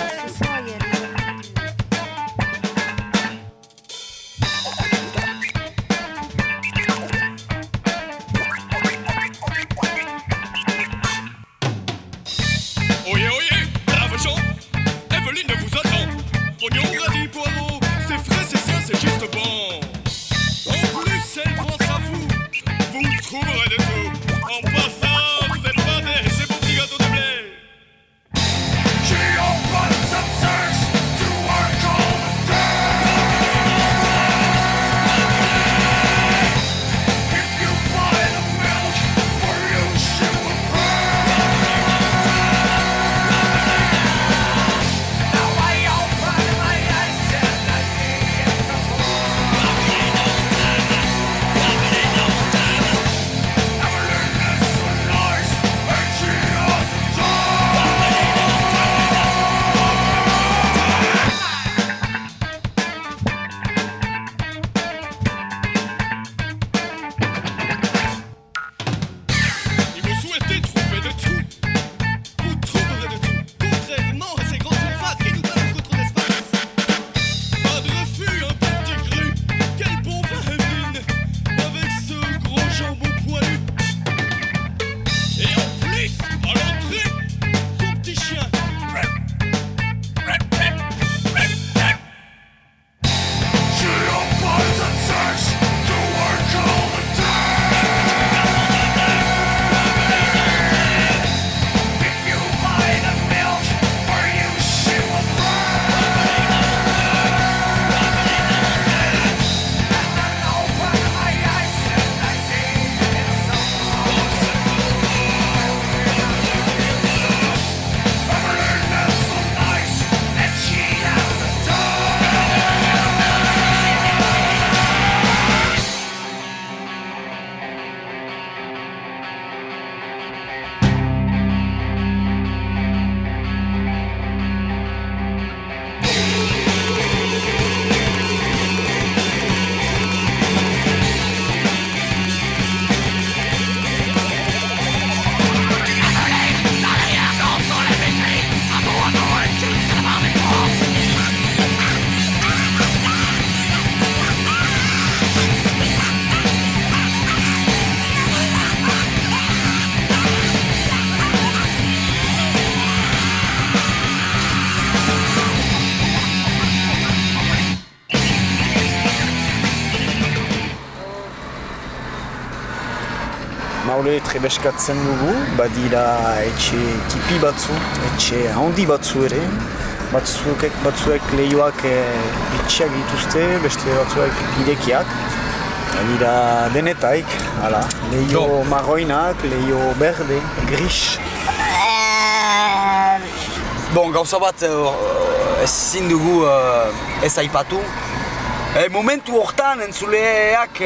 Maule trebeskatzen dugu, badira etxe tipi batzu, etxe handi batzu ere. Batzuk, batzuek lehioak e, itxiak dituzte, beste batzuek irekiak. Badira denetaik, hala, lehio marroinak, lehio berde, gris. Bon, gauza bat uh, ezin dugu ez aipatu. E, momentu hortan entzuleak,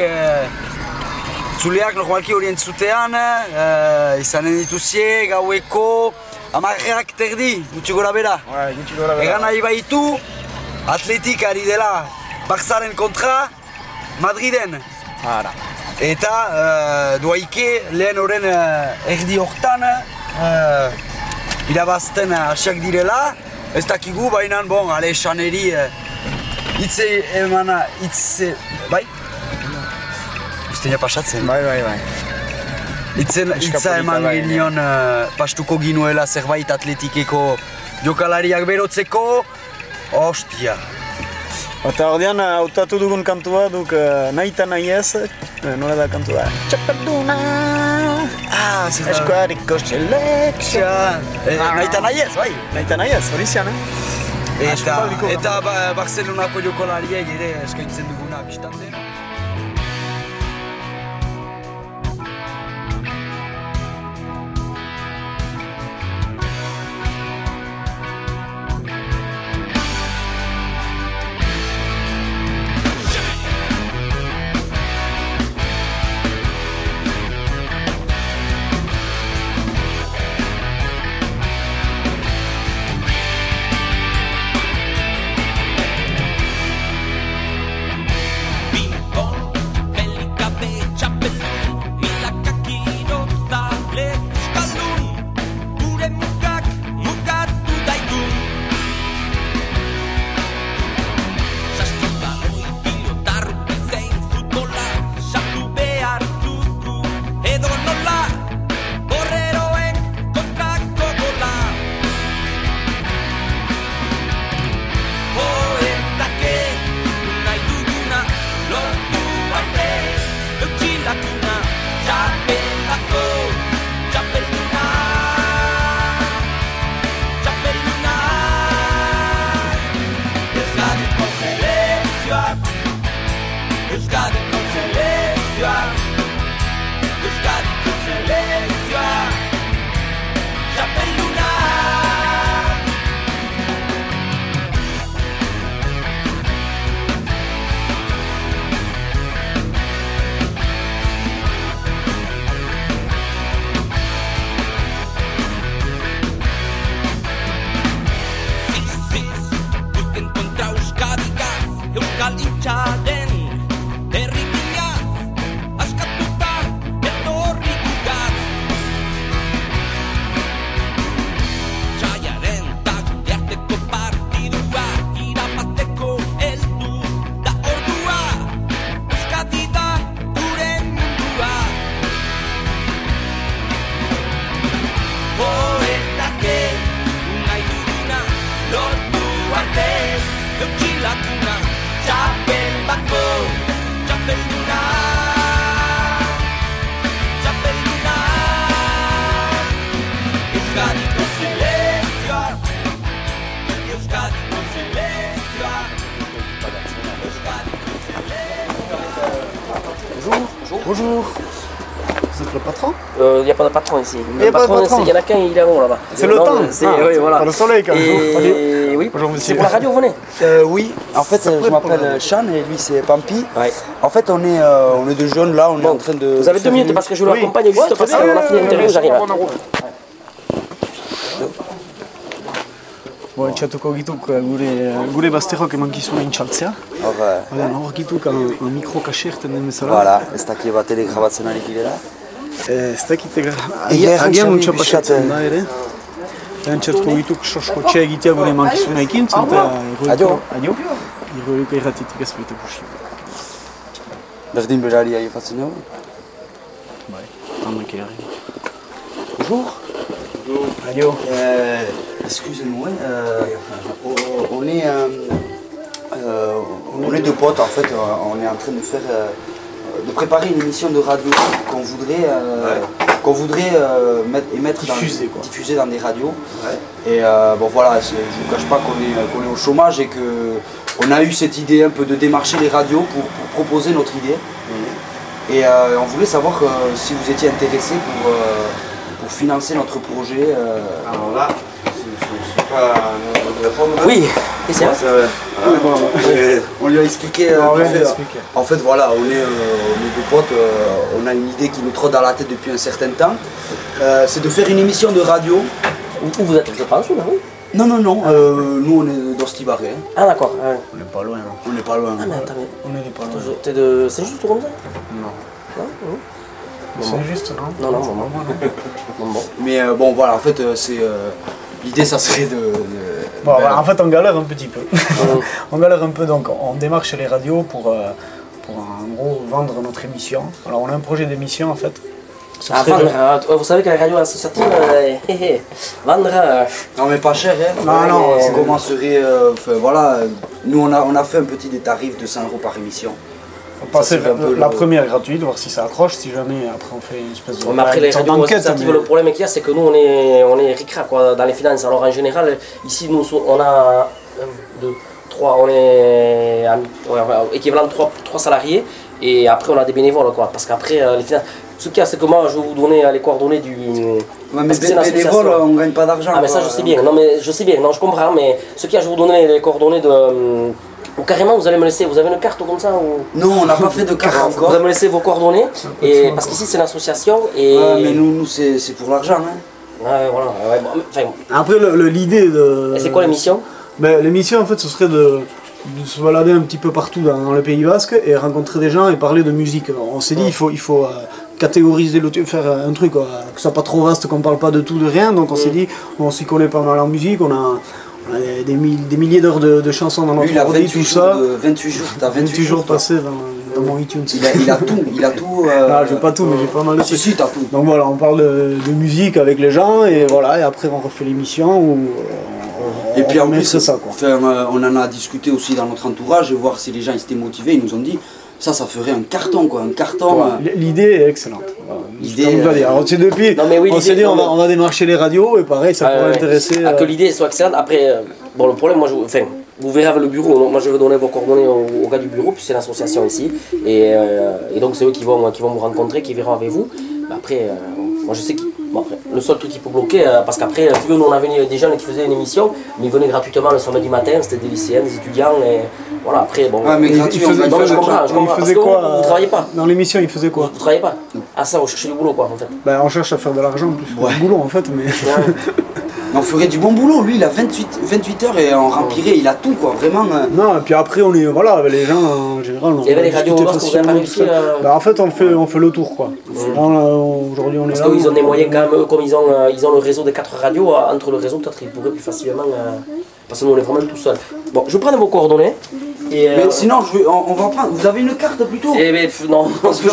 entzuleak normalki hori entzutean, uh, izanen dituzie gaueko amarreak terdi, gutxi gora bera. Bai, gutxi gora bera. Egan nahi baitu, atletik ari dela Barzaren kontra, Madriden. Hara. Eta uh, doaike lehen horren uh, erdi hortan uh, irabazten hasiak direla, ez dakigu, baina bon, ale esaneri uh, hitze emana, hitze, bai? Uzteina pasatzen. Bai, bai, bai. Itzen, hitza polita eman bai, genion uh, pastuko ginuela zerbait atletikeko jokalariak berotzeko, ostia. Eta ordean hautatu dugun kantua duk uh, nahi eta nahi ez, eh, nola da kantua? Txapelduna! Ah? Eskuariko selekzioa! Eh, nahi eta nahi ez, bai. Nahi eta nahi ez, hori zian, eh? Eta, eta ba, Barcelonako jokolariek ere eskaintzen duguna biztande. Le patron Il n'y a pas de patron ici. Y a pas de patron. Il y en a qu'un, il est bon là-bas. C'est le temps. c'est- Ah, oui, voilà. le soleil, quand même. Et oui, Bonjour, c'est monsieur. pour la radio, venez. Euh, oui, en fait, euh, je m'appelle Chan et lui c'est Pampi. En fait, on est, euh, on est deux jeunes là, on est en train de. Vous avez deux minutes parce que je l'accompagne juste parce qu'on a fini l'interview, j'arrive. Bo, etxatuko gituk gure, gure bazterrok emankizuna intxaltzea. Hor, euh, hor gituk mikro kaxe erten den bezala. Voilà, ez daki bat ere grabatzen ari girela. Eh, Ez dakit egra... Egia Agian erran agian Xabi, untxa pixkat, pasatzen da ere. Baina txatuko gituk sosko txe egitea gure emankizuna ekin, zenta Adio. Adio. Irroiko irratitik ez baita pusi. Berdin berari aipatzen dugu. Bai, hamak erari. Bonjour. Adio. Euh, Excusez-moi, euh, on, on est, euh, euh, on est deux potes en fait. euh, On est en train de faire, euh, de préparer une émission de radio qu'on voudrait, euh, qu'on voudrait euh, mettre, émettre dans, Diffuser, quoi. diffuser dans des radios. Et euh, bon voilà, je ne vous cache pas qu'on est, est au chômage et que on a eu cette idée un peu de démarcher les radios pour, pour proposer notre idée. Et euh, on voulait savoir si vous étiez intéressé pour, pour financer notre projet. Alors là, je ne suis pas à répondre. Oui, et c'est vrai On lui a expliqué. euh, Ah ouais, vite fait, a expliqué. En fait, voilà, on est, euh, on est deux potes, euh, on a une idée qui nous trotte dans la tête depuis un certain temps. Euh, c'est de faire une émission de radio. Où vous êtes? Vous êtes pas en dessous là, oui? Non, non, non, euh, nous on est d'Ostibaré. hein. Ah d'accord. ah ouais. On n'est pas loin. hein. On n'est pas loin. Ah mais attends, mais On n'est pas loin. je- t'es de... c'est juste comme ça? Non. Non non. C'est juste, non? Non, non, non, non. Bon, bon. Mais euh, bon, voilà, en fait, euh, c'est. L'idée, ça serait de. de- Bon, ben, voilà, en fait, on galère un petit peu. [laughs] on galère un peu, donc on démarche les radios pour, euh, pour en gros vendre notre émission. Alors, on a un projet d'émission en fait. Ah, vendre, de- euh, vous savez que la radio associative, euh, [laughs] hé, hé, vendre, euh, Non mais pas cher hein Non, non, on commencerait, euh, voilà, nous on a, on a fait un petit des tarifs de 100 euros par émission. Passer un peu la le- première gratuite, voir si ça accroche. Si jamais, après, on fait une espèce de. Ouais, mais après les radios mais- le problème qu'il y a, c'est que nous on est, on est ric-rac, quoi dans les finances. Alors en général, ici nous on a deux, trois, on est ouais, équivalent de trois, trois salariés et après on a des bénévoles quoi. Parce qu'après euh, les finances, ce qu'il y a c'est que moi je vais vous donner euh, les coordonnées du. Ouais, mais parce que c'est une bé- bénévole, association. on gagne pas d'argent. Ah mais ça je sais bien, non mais je sais bien, non je comprends, mais ce qu'il y a je vais vous donner les coordonnées de. Euh, ou carrément vous allez me laisser, vous avez une carte ou comme ça ou... Non, on n'a pas fait de [laughs] carte Vous encore. allez me laisser vos coordonnées et parce qu'ici c'est une association et. Ouais, mais nous, nous c'est c'est pour l'argent. Hein. Ouais, voilà, ouais, bon, enfin, Après, l'idée de. et c'est quoi l'émission ben, L'émission, en fait, ce serait de, de se balader un petit peu partout dans, dans le Pays Basque et rencontrer des gens et parler de musique. Alors, on s'est dit, il faut, il faut euh, catégoriser le truc, faire un truc, quoi, que ce soit pas trop vaste, qu'on parle pas de tout, de rien. Donc, on s'est dit, on s'y connaît pas mal en musique, on a, des, des milliers d'heures de, de chansons dans Lui, notre il a ordi, 28 tout jours, ça. de- 28 jours, t'as 28, 28 jours passés dans, dans mon iTunes. Il a, il a tout, il a tout. euh, Ah, j'ai pas tout, mais j'ai pas mal de Si, si, t'as tout. Donc voilà, on parle de, de musique avec les gens et voilà, et après on refait l'émission euh, on, Et puis en on plus, ça quoi. enfin, euh, on en a discuté aussi dans notre entourage et voir si les gens étaient motivés. Ils nous ont dit, ça, ça ferait un carton, quoi, un carton. euh, L'idée est excellente. Voilà. L'idée, dois euh, dire. Alors c'est depuis, Non, mais oui, on s'est dit on va, on va démarcher les radios et pareil ça Ah, pourrait ouais. intéresser. Que euh, l'idée soit excellente. Après, euh, bon, le problème, moi, je, enfin, vous verrez avec le bureau. Moi, je vais donner vos coordonnées au, au gars du bureau, puis c'est l'association ici. Et, euh, et donc, c'est eux qui vont, qui vont vous rencontrer, qui verront avec vous. Après, euh, moi, je sais que bon, après, le seul truc qui peut bloquer, euh, parce qu'après, euh, plus nous, on a venu des jeunes qui faisaient une émission, mais ils venaient gratuitement le samedi matin, c'était des lycéens, des étudiants. Et voilà, après, bon. Ah, mais il- gratuit, il on faisait, gagne Non, pas mais je comprends, je comprends. Parce faisait que quoi vous, vous euh, travaillez pas. Dans l'émission, il faisait quoi? Vous travaillez pas Ah, ça, vous cherchez du boulot, quoi, en fait. ben, On cherche à faire de l'argent plus que Ouais. du boulot en fait, mais Ouais. [laughs] Mais on ferait du bon boulot, lui il a 28, 28 heures et on remplirait, il a tout quoi, vraiment. euh, Non, et puis après, on est. Voilà, les gens en général. on Il y avait va les radios facilement, Bah, en fait, on fait, on fait le tour quoi. Aujourd'hui, on est Parce qu'ils ont des on- moyens quand même, eux, comme ils ont, euh, ils ont le réseau des quatre radios, euh, entre le réseau, peut-être ils pourraient plus facilement. euh, parce que nous on est vraiment tout seuls. Bon, je prends vos coordonnées. Et, euh, Mais sinon, je vais- on, on va prendre. Vous avez une carte plutôt? Eh ben, non, [laughs] Parce que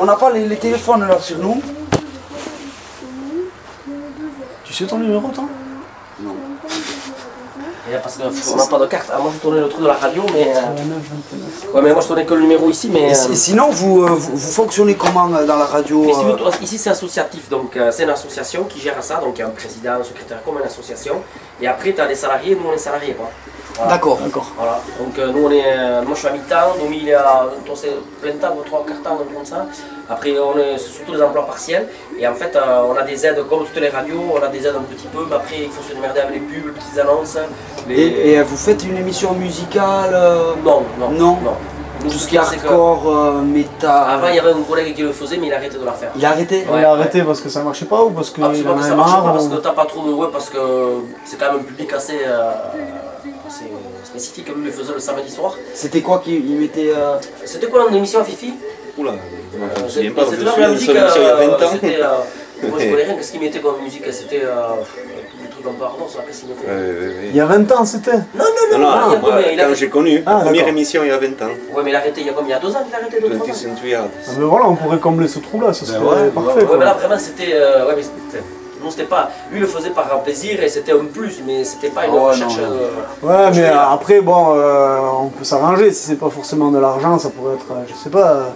on n'a pas les, les téléphones là sur nous. Tu sais ton numéro, toi Et là, parce qu'on n'a pas de carte. Ah, moi je tournais le truc de la radio, mais. euh, Ouais, mais moi je tournais que le numéro ici, mais. Et euh, si- sinon, vous, euh, vous, vous fonctionnez comment euh, dans la radio Mais si euh, vous- ici c'est associatif, donc euh, c'est une association qui gère ça, donc il y a un président, un secrétaire comme une association, et après tu as des salariés, nous on est salariés quoi. Voilà. D'accord. Voilà, donc euh, nous on est, euh, moi je suis à mi-temps, nous il est à plein temps, ou trois quarts temps, comme ça. Après on est c'est surtout des emplois partiels, et en fait euh, on a des aides comme toutes les radios, on a des aides un petit peu, mais après il faut se démerder avec les pubs, les petites annonces. Les... Et, et, euh, vous faites une émission musicale euh, Non, non, Non? non. Tout ce qui est que- hardcore, euh, métal. Avant il y avait un collègue qui le faisait, mais il a arrêté de la faire. Il a arrêté? Il a arrêté parce que ça marchait pas ou parce qu'il Ah, c'est pas en que ça avait marche pas marre parce que t'as pas trop de ouais parce que c'est quand même un public assez, euh, assez spécifique lui il le faisait le samedi soir. C'était quoi qu'il il mettait euh, C'était quoi l'émission à Fifi? Oula, je me Euh, souviens pas, je C'était la de musique, il y a 20 euh, ans. c'était, euh, moi je connais rien, qu'est-ce qu'il mettait comme musique C'était euh, les trucs un peu ardents, ça, qu'est-ce qu'il mettait? Il y a 20 ans, c'était? Non, non, Non, non, a quand j'ai connu, Ah, première émission il y a 20 ans, Ouais, mais il a arrêté il y a combien Il y a deux ans qu'il a arrêté, deux, trois 20 ans? Ah, ben voilà, on pourrait combler ce trou-là, ce serait ouais, parfait. Ouais, quoi. mais là vraiment c'était. Non, c'était pas. Lui le faisait par un plaisir et c'était un plus, mais c'était pas une Oh, recherche. non, non. euh, Ouais, mais après, bon, euh, on peut s'arranger. Si c'est pas forcément de l'argent, ça pourrait être, euh, je sais pas.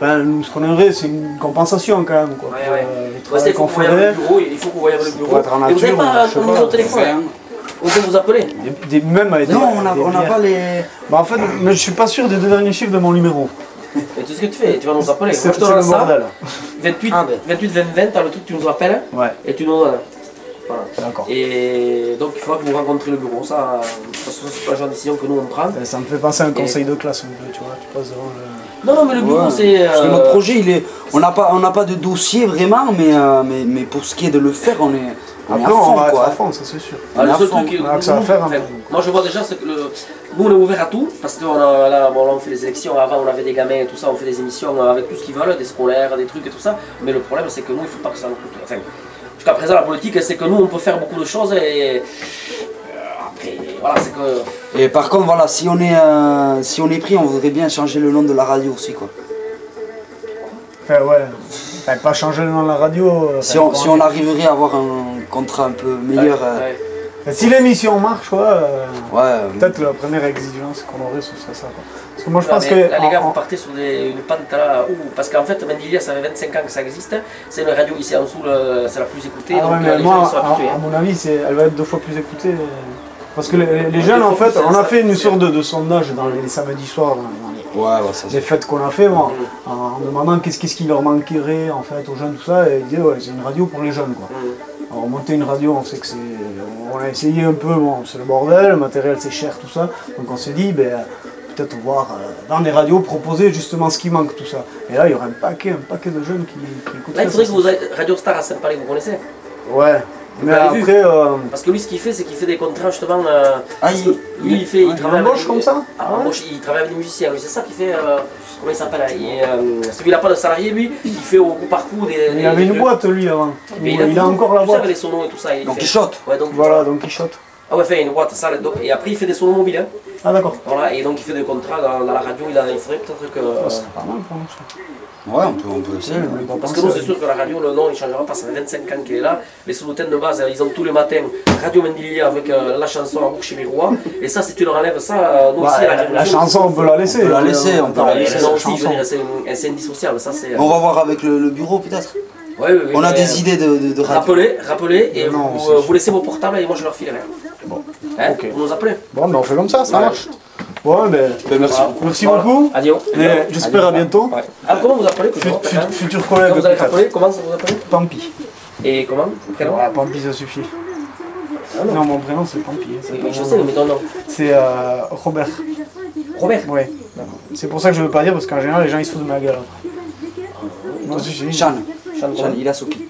Enfin, nous, ce qu'on aimerait, c'est une compensation quand même. Quoi, Ouais, ouais. euh, il faut qu'on le bureau, il faut vous voyez le bureau. Pour être en Et vous n'avez pas un numéro de téléphone Enfin, On peut vous appeler Des, des- même avec Non, des- on n'a pas les. Bah, en fait, mais je suis pas sûr des deux derniers chiffres de mon numéro. Et tout ce que tu fais, tu vas nous appeler. C'est le bordel. 28, Ah, ben. 28 20 20, t'as le truc, tu nous appelles Ouais, et tu nous donnes. Voilà. d'accord. Et donc il faudra que vous rencontrez le bureau. Ça, c'est pas le genre de décision que nous on prend. Euh, Ça me fait penser à un conseil de classe un peu, tu vois. Tu passes devant le. Non, non, mais le bureau Ouais. c'est. Parce que euh, notre projet, il est. On n'a pas, on n'a pas de dossier vraiment, mais, euh, mais, mais pour ce qui est de le faire, on est. On est Après, à on fond, va être à fond, ça c'est sûr. Ah, le seul à fond. truc, On a que ça à nous, faire, hein. enfin, moi je vois déjà c'est que le, nous on est ouvert à tout parce que on a, là, bon, là, on fait des élections, avant on avait des gamins et tout ça, on fait des émissions euh, avec tout ce qu'ils veulent, des scolaires, des trucs et tout ça, mais le problème c'est que nous il faut pas que ça nous coûte. Enfin, jusqu'à présent la politique c'est que nous on peut faire beaucoup de choses et euh, après voilà c'est que Et par contre, voilà, si on est, euh, si on est pris, on voudrait bien changer le nom de la radio aussi, quoi. Enfin, ouais. Enfin, pas changer le nom de la radio. euh, Si on, si on arriverait à avoir un contrat un peu meilleur. euh, Ouais. Si l'émission marche, ouais, euh, ouais, peut-être la première exigence qu'on aurait, ce serait ça. Quoi. Parce que moi, je Non, pense que. là, les gars, en- vous partez sur des, une pente là où. Parce qu'en fait, Mendilia, ça fait 25 ans que ça existe. C'est une radio ici en dessous, c'est la plus écoutée. Ah donc ouais, mais les moi, gens sont à, habitués. à hein. mon avis, c'est- elle va être deux fois plus écoutée. Parce que les, jeunes, en fait, on a fait une sorte de, de sondage dans les, les samedis soirs, dans, ouais, ouais, ça les fêtes qu'on a fait, bon, en demandant qu'est-ce qu'est-ce qui leur manquerait en fait aux jeunes, tout ça, et ils disaient, ouais, c'est une radio pour les jeunes, quoi. Mm. Alors, monter une radio, on sait que c'est. On a essayé un peu, bon, c'est le bordel, le matériel c'est cher, tout ça, donc on s'est dit, ben. Peut-être voir euh, dans les radios proposer justement ce qui manque, tout ça. Et là, il y aurait un paquet, un paquet de jeunes qui, qui écoutent Là, il ça, faudrait ça, que vous ayez Radio Star à Saint-Palais, vous connaissez Ouais. Mais après, euh, Parce que lui, ce qu'il fait, c'est qu'il fait des contrats justement. euh, Ah, il- lui, il fait. il Il travaille embauche avec- comme ça Ah, ouais embauche, il travaille avec des musiciens. C'est ça qu'il fait. euh, comment il s'appelle là il, Celui, il n'a pas de salarié, lui. Il fait au coup par coup des. il avait une des- boîte lui avant. Mais il, a, encore la vous boîte. savez, les sonos et tout ça. il Donc fait- il shot. Ouais, donc. Voilà, donc il shot. Ah ouais, fait une boîte, ça. Et après, il fait des sonos mobiles. hein. Ah d'accord. Voilà, et donc il fait des contrats dans, dans la radio. Il, a, il faudrait peut-être que. Ah, c'est pas mal pour nous ça. Ouais, on peut, on peut essayer. Mais Parce que nous, c'est sûr que la radio, le nom, il changera pas. Ça fait 25 ans qu'il est là. Les sous-thèmes de base, ils ont tous les matins Radio Mendilia avec euh, la chanson Amour chez les rois. Et ça, si tu leur enlèves ça, euh, nous Bah, aussi, à la, Révolution, chanson, on peut la laisser. On peut la laisser, on peut la laisser. la c'est indissociable. Ça, c'est. On va voir avec le, le bureau peut-être. Ouais, On a mais, des euh, idées de, de, de radio. Rappelez, rappelez, et Non, vous, c'est euh, vous laissez vos portables et moi je leur filerai. Bon. Hein. Vous nous appelez Bon, ben on fait comme ça, ça Ouais. marche. Ouais, ben, Ben, merci. Voilà. merci Voilà. beaucoup. Adieu. Et J'espère à bientôt. Ouais. Ah, comment vous appelez Fut- hein Futur Comment collègue vous avez peut-être. rappelé Comment ça vous appelez Pampi. Et comment Prénom Voilà, Pampi ça suffit. Ah, non. Non, mon prénom c'est Pampi. c'est Oui, je sais, mais ton nom. C'est euh, Robert. Robert Ouais. C'est pour ça que je veux pas dire parce qu'en général les gens ils se foutent de ma gueule après. Non, si, si. Chan. Chan, Chan, il a Soki.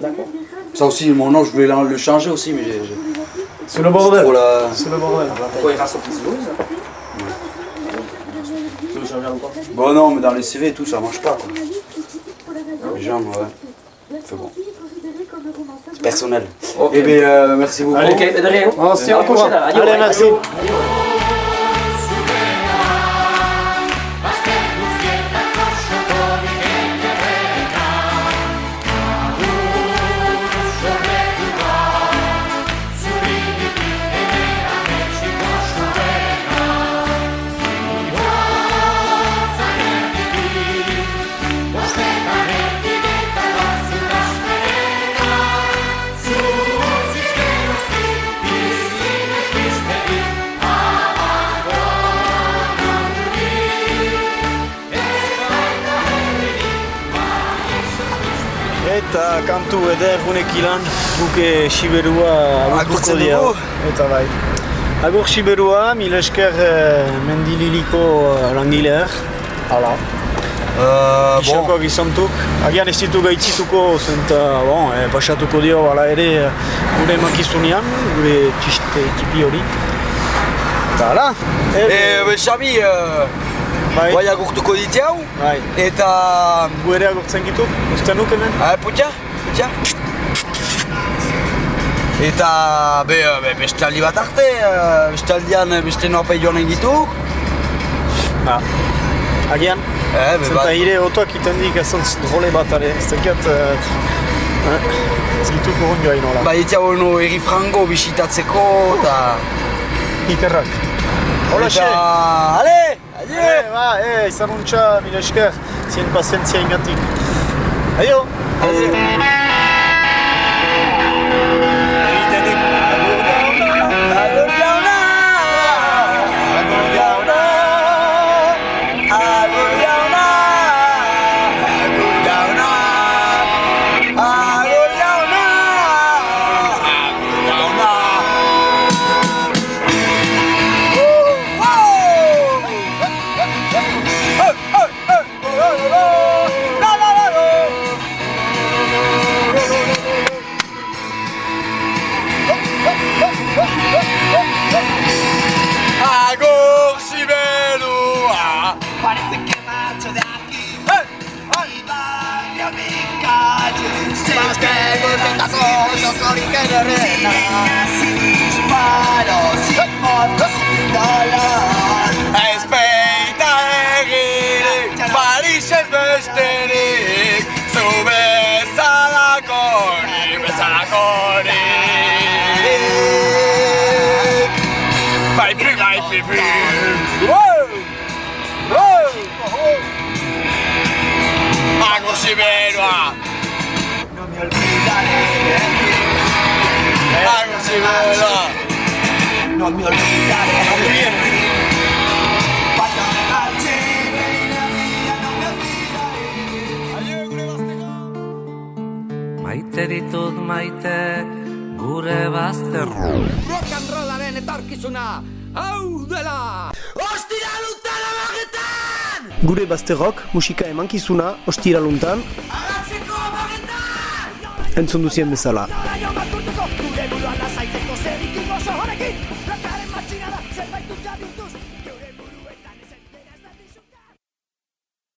D'accord. Ça aussi, mon nom, je voulais le changer aussi, mais j'ai. C'est le bordel. la- C'est le bordel. Pourquoi il reste au Pizzo, ça Tu veux changer encore? Bon, non, mais dans les CV et tout, ça marche pas, quoi. Les gens, ouais. C'est bon. C'est personnel. Eh bien, euh, merci beaucoup. Ok, de rien. On se tient au courant. Allez, merci. Eder gunek ilan, guke Siberua agurtuko dugu. Eta bai. Agur Siberua, mil esker eh, mendililiko eh, langileak. Hala. Euh, Isako gizontuk. Agian ez ditu gaitzituko, zenta, bon, eh, pasatuko dio hala ere eh, gure makizunean, gure txiste ekipi hori. Eta hala. Eh, ben, Xabi, euh, bai, bai agurtuko dite hau, bai. eta... Gu ere agurtzen gitu, uste nuk hemen? Ah, putia, putia. Eta, be, be, beste aldi bat arte, eh, beste aldian eh, beste norpei joan egitu. Ah. Agian, Eh, be, zenta bat, ire otoak itendik ezontz drole bat ere, ez tekiat... Eh, eh, ez gituko hon joa inola. ba, itia bono erri frango bisitatzeko, eta... Ikerrak. Hola, xe! Eta, ale, adieu! Eh, ba, eh, izan untxa, mila esker, zien pazientzia ingatik. Aio! Agur musika emankizuna, ostiraluntan. Entzun duzien bezala.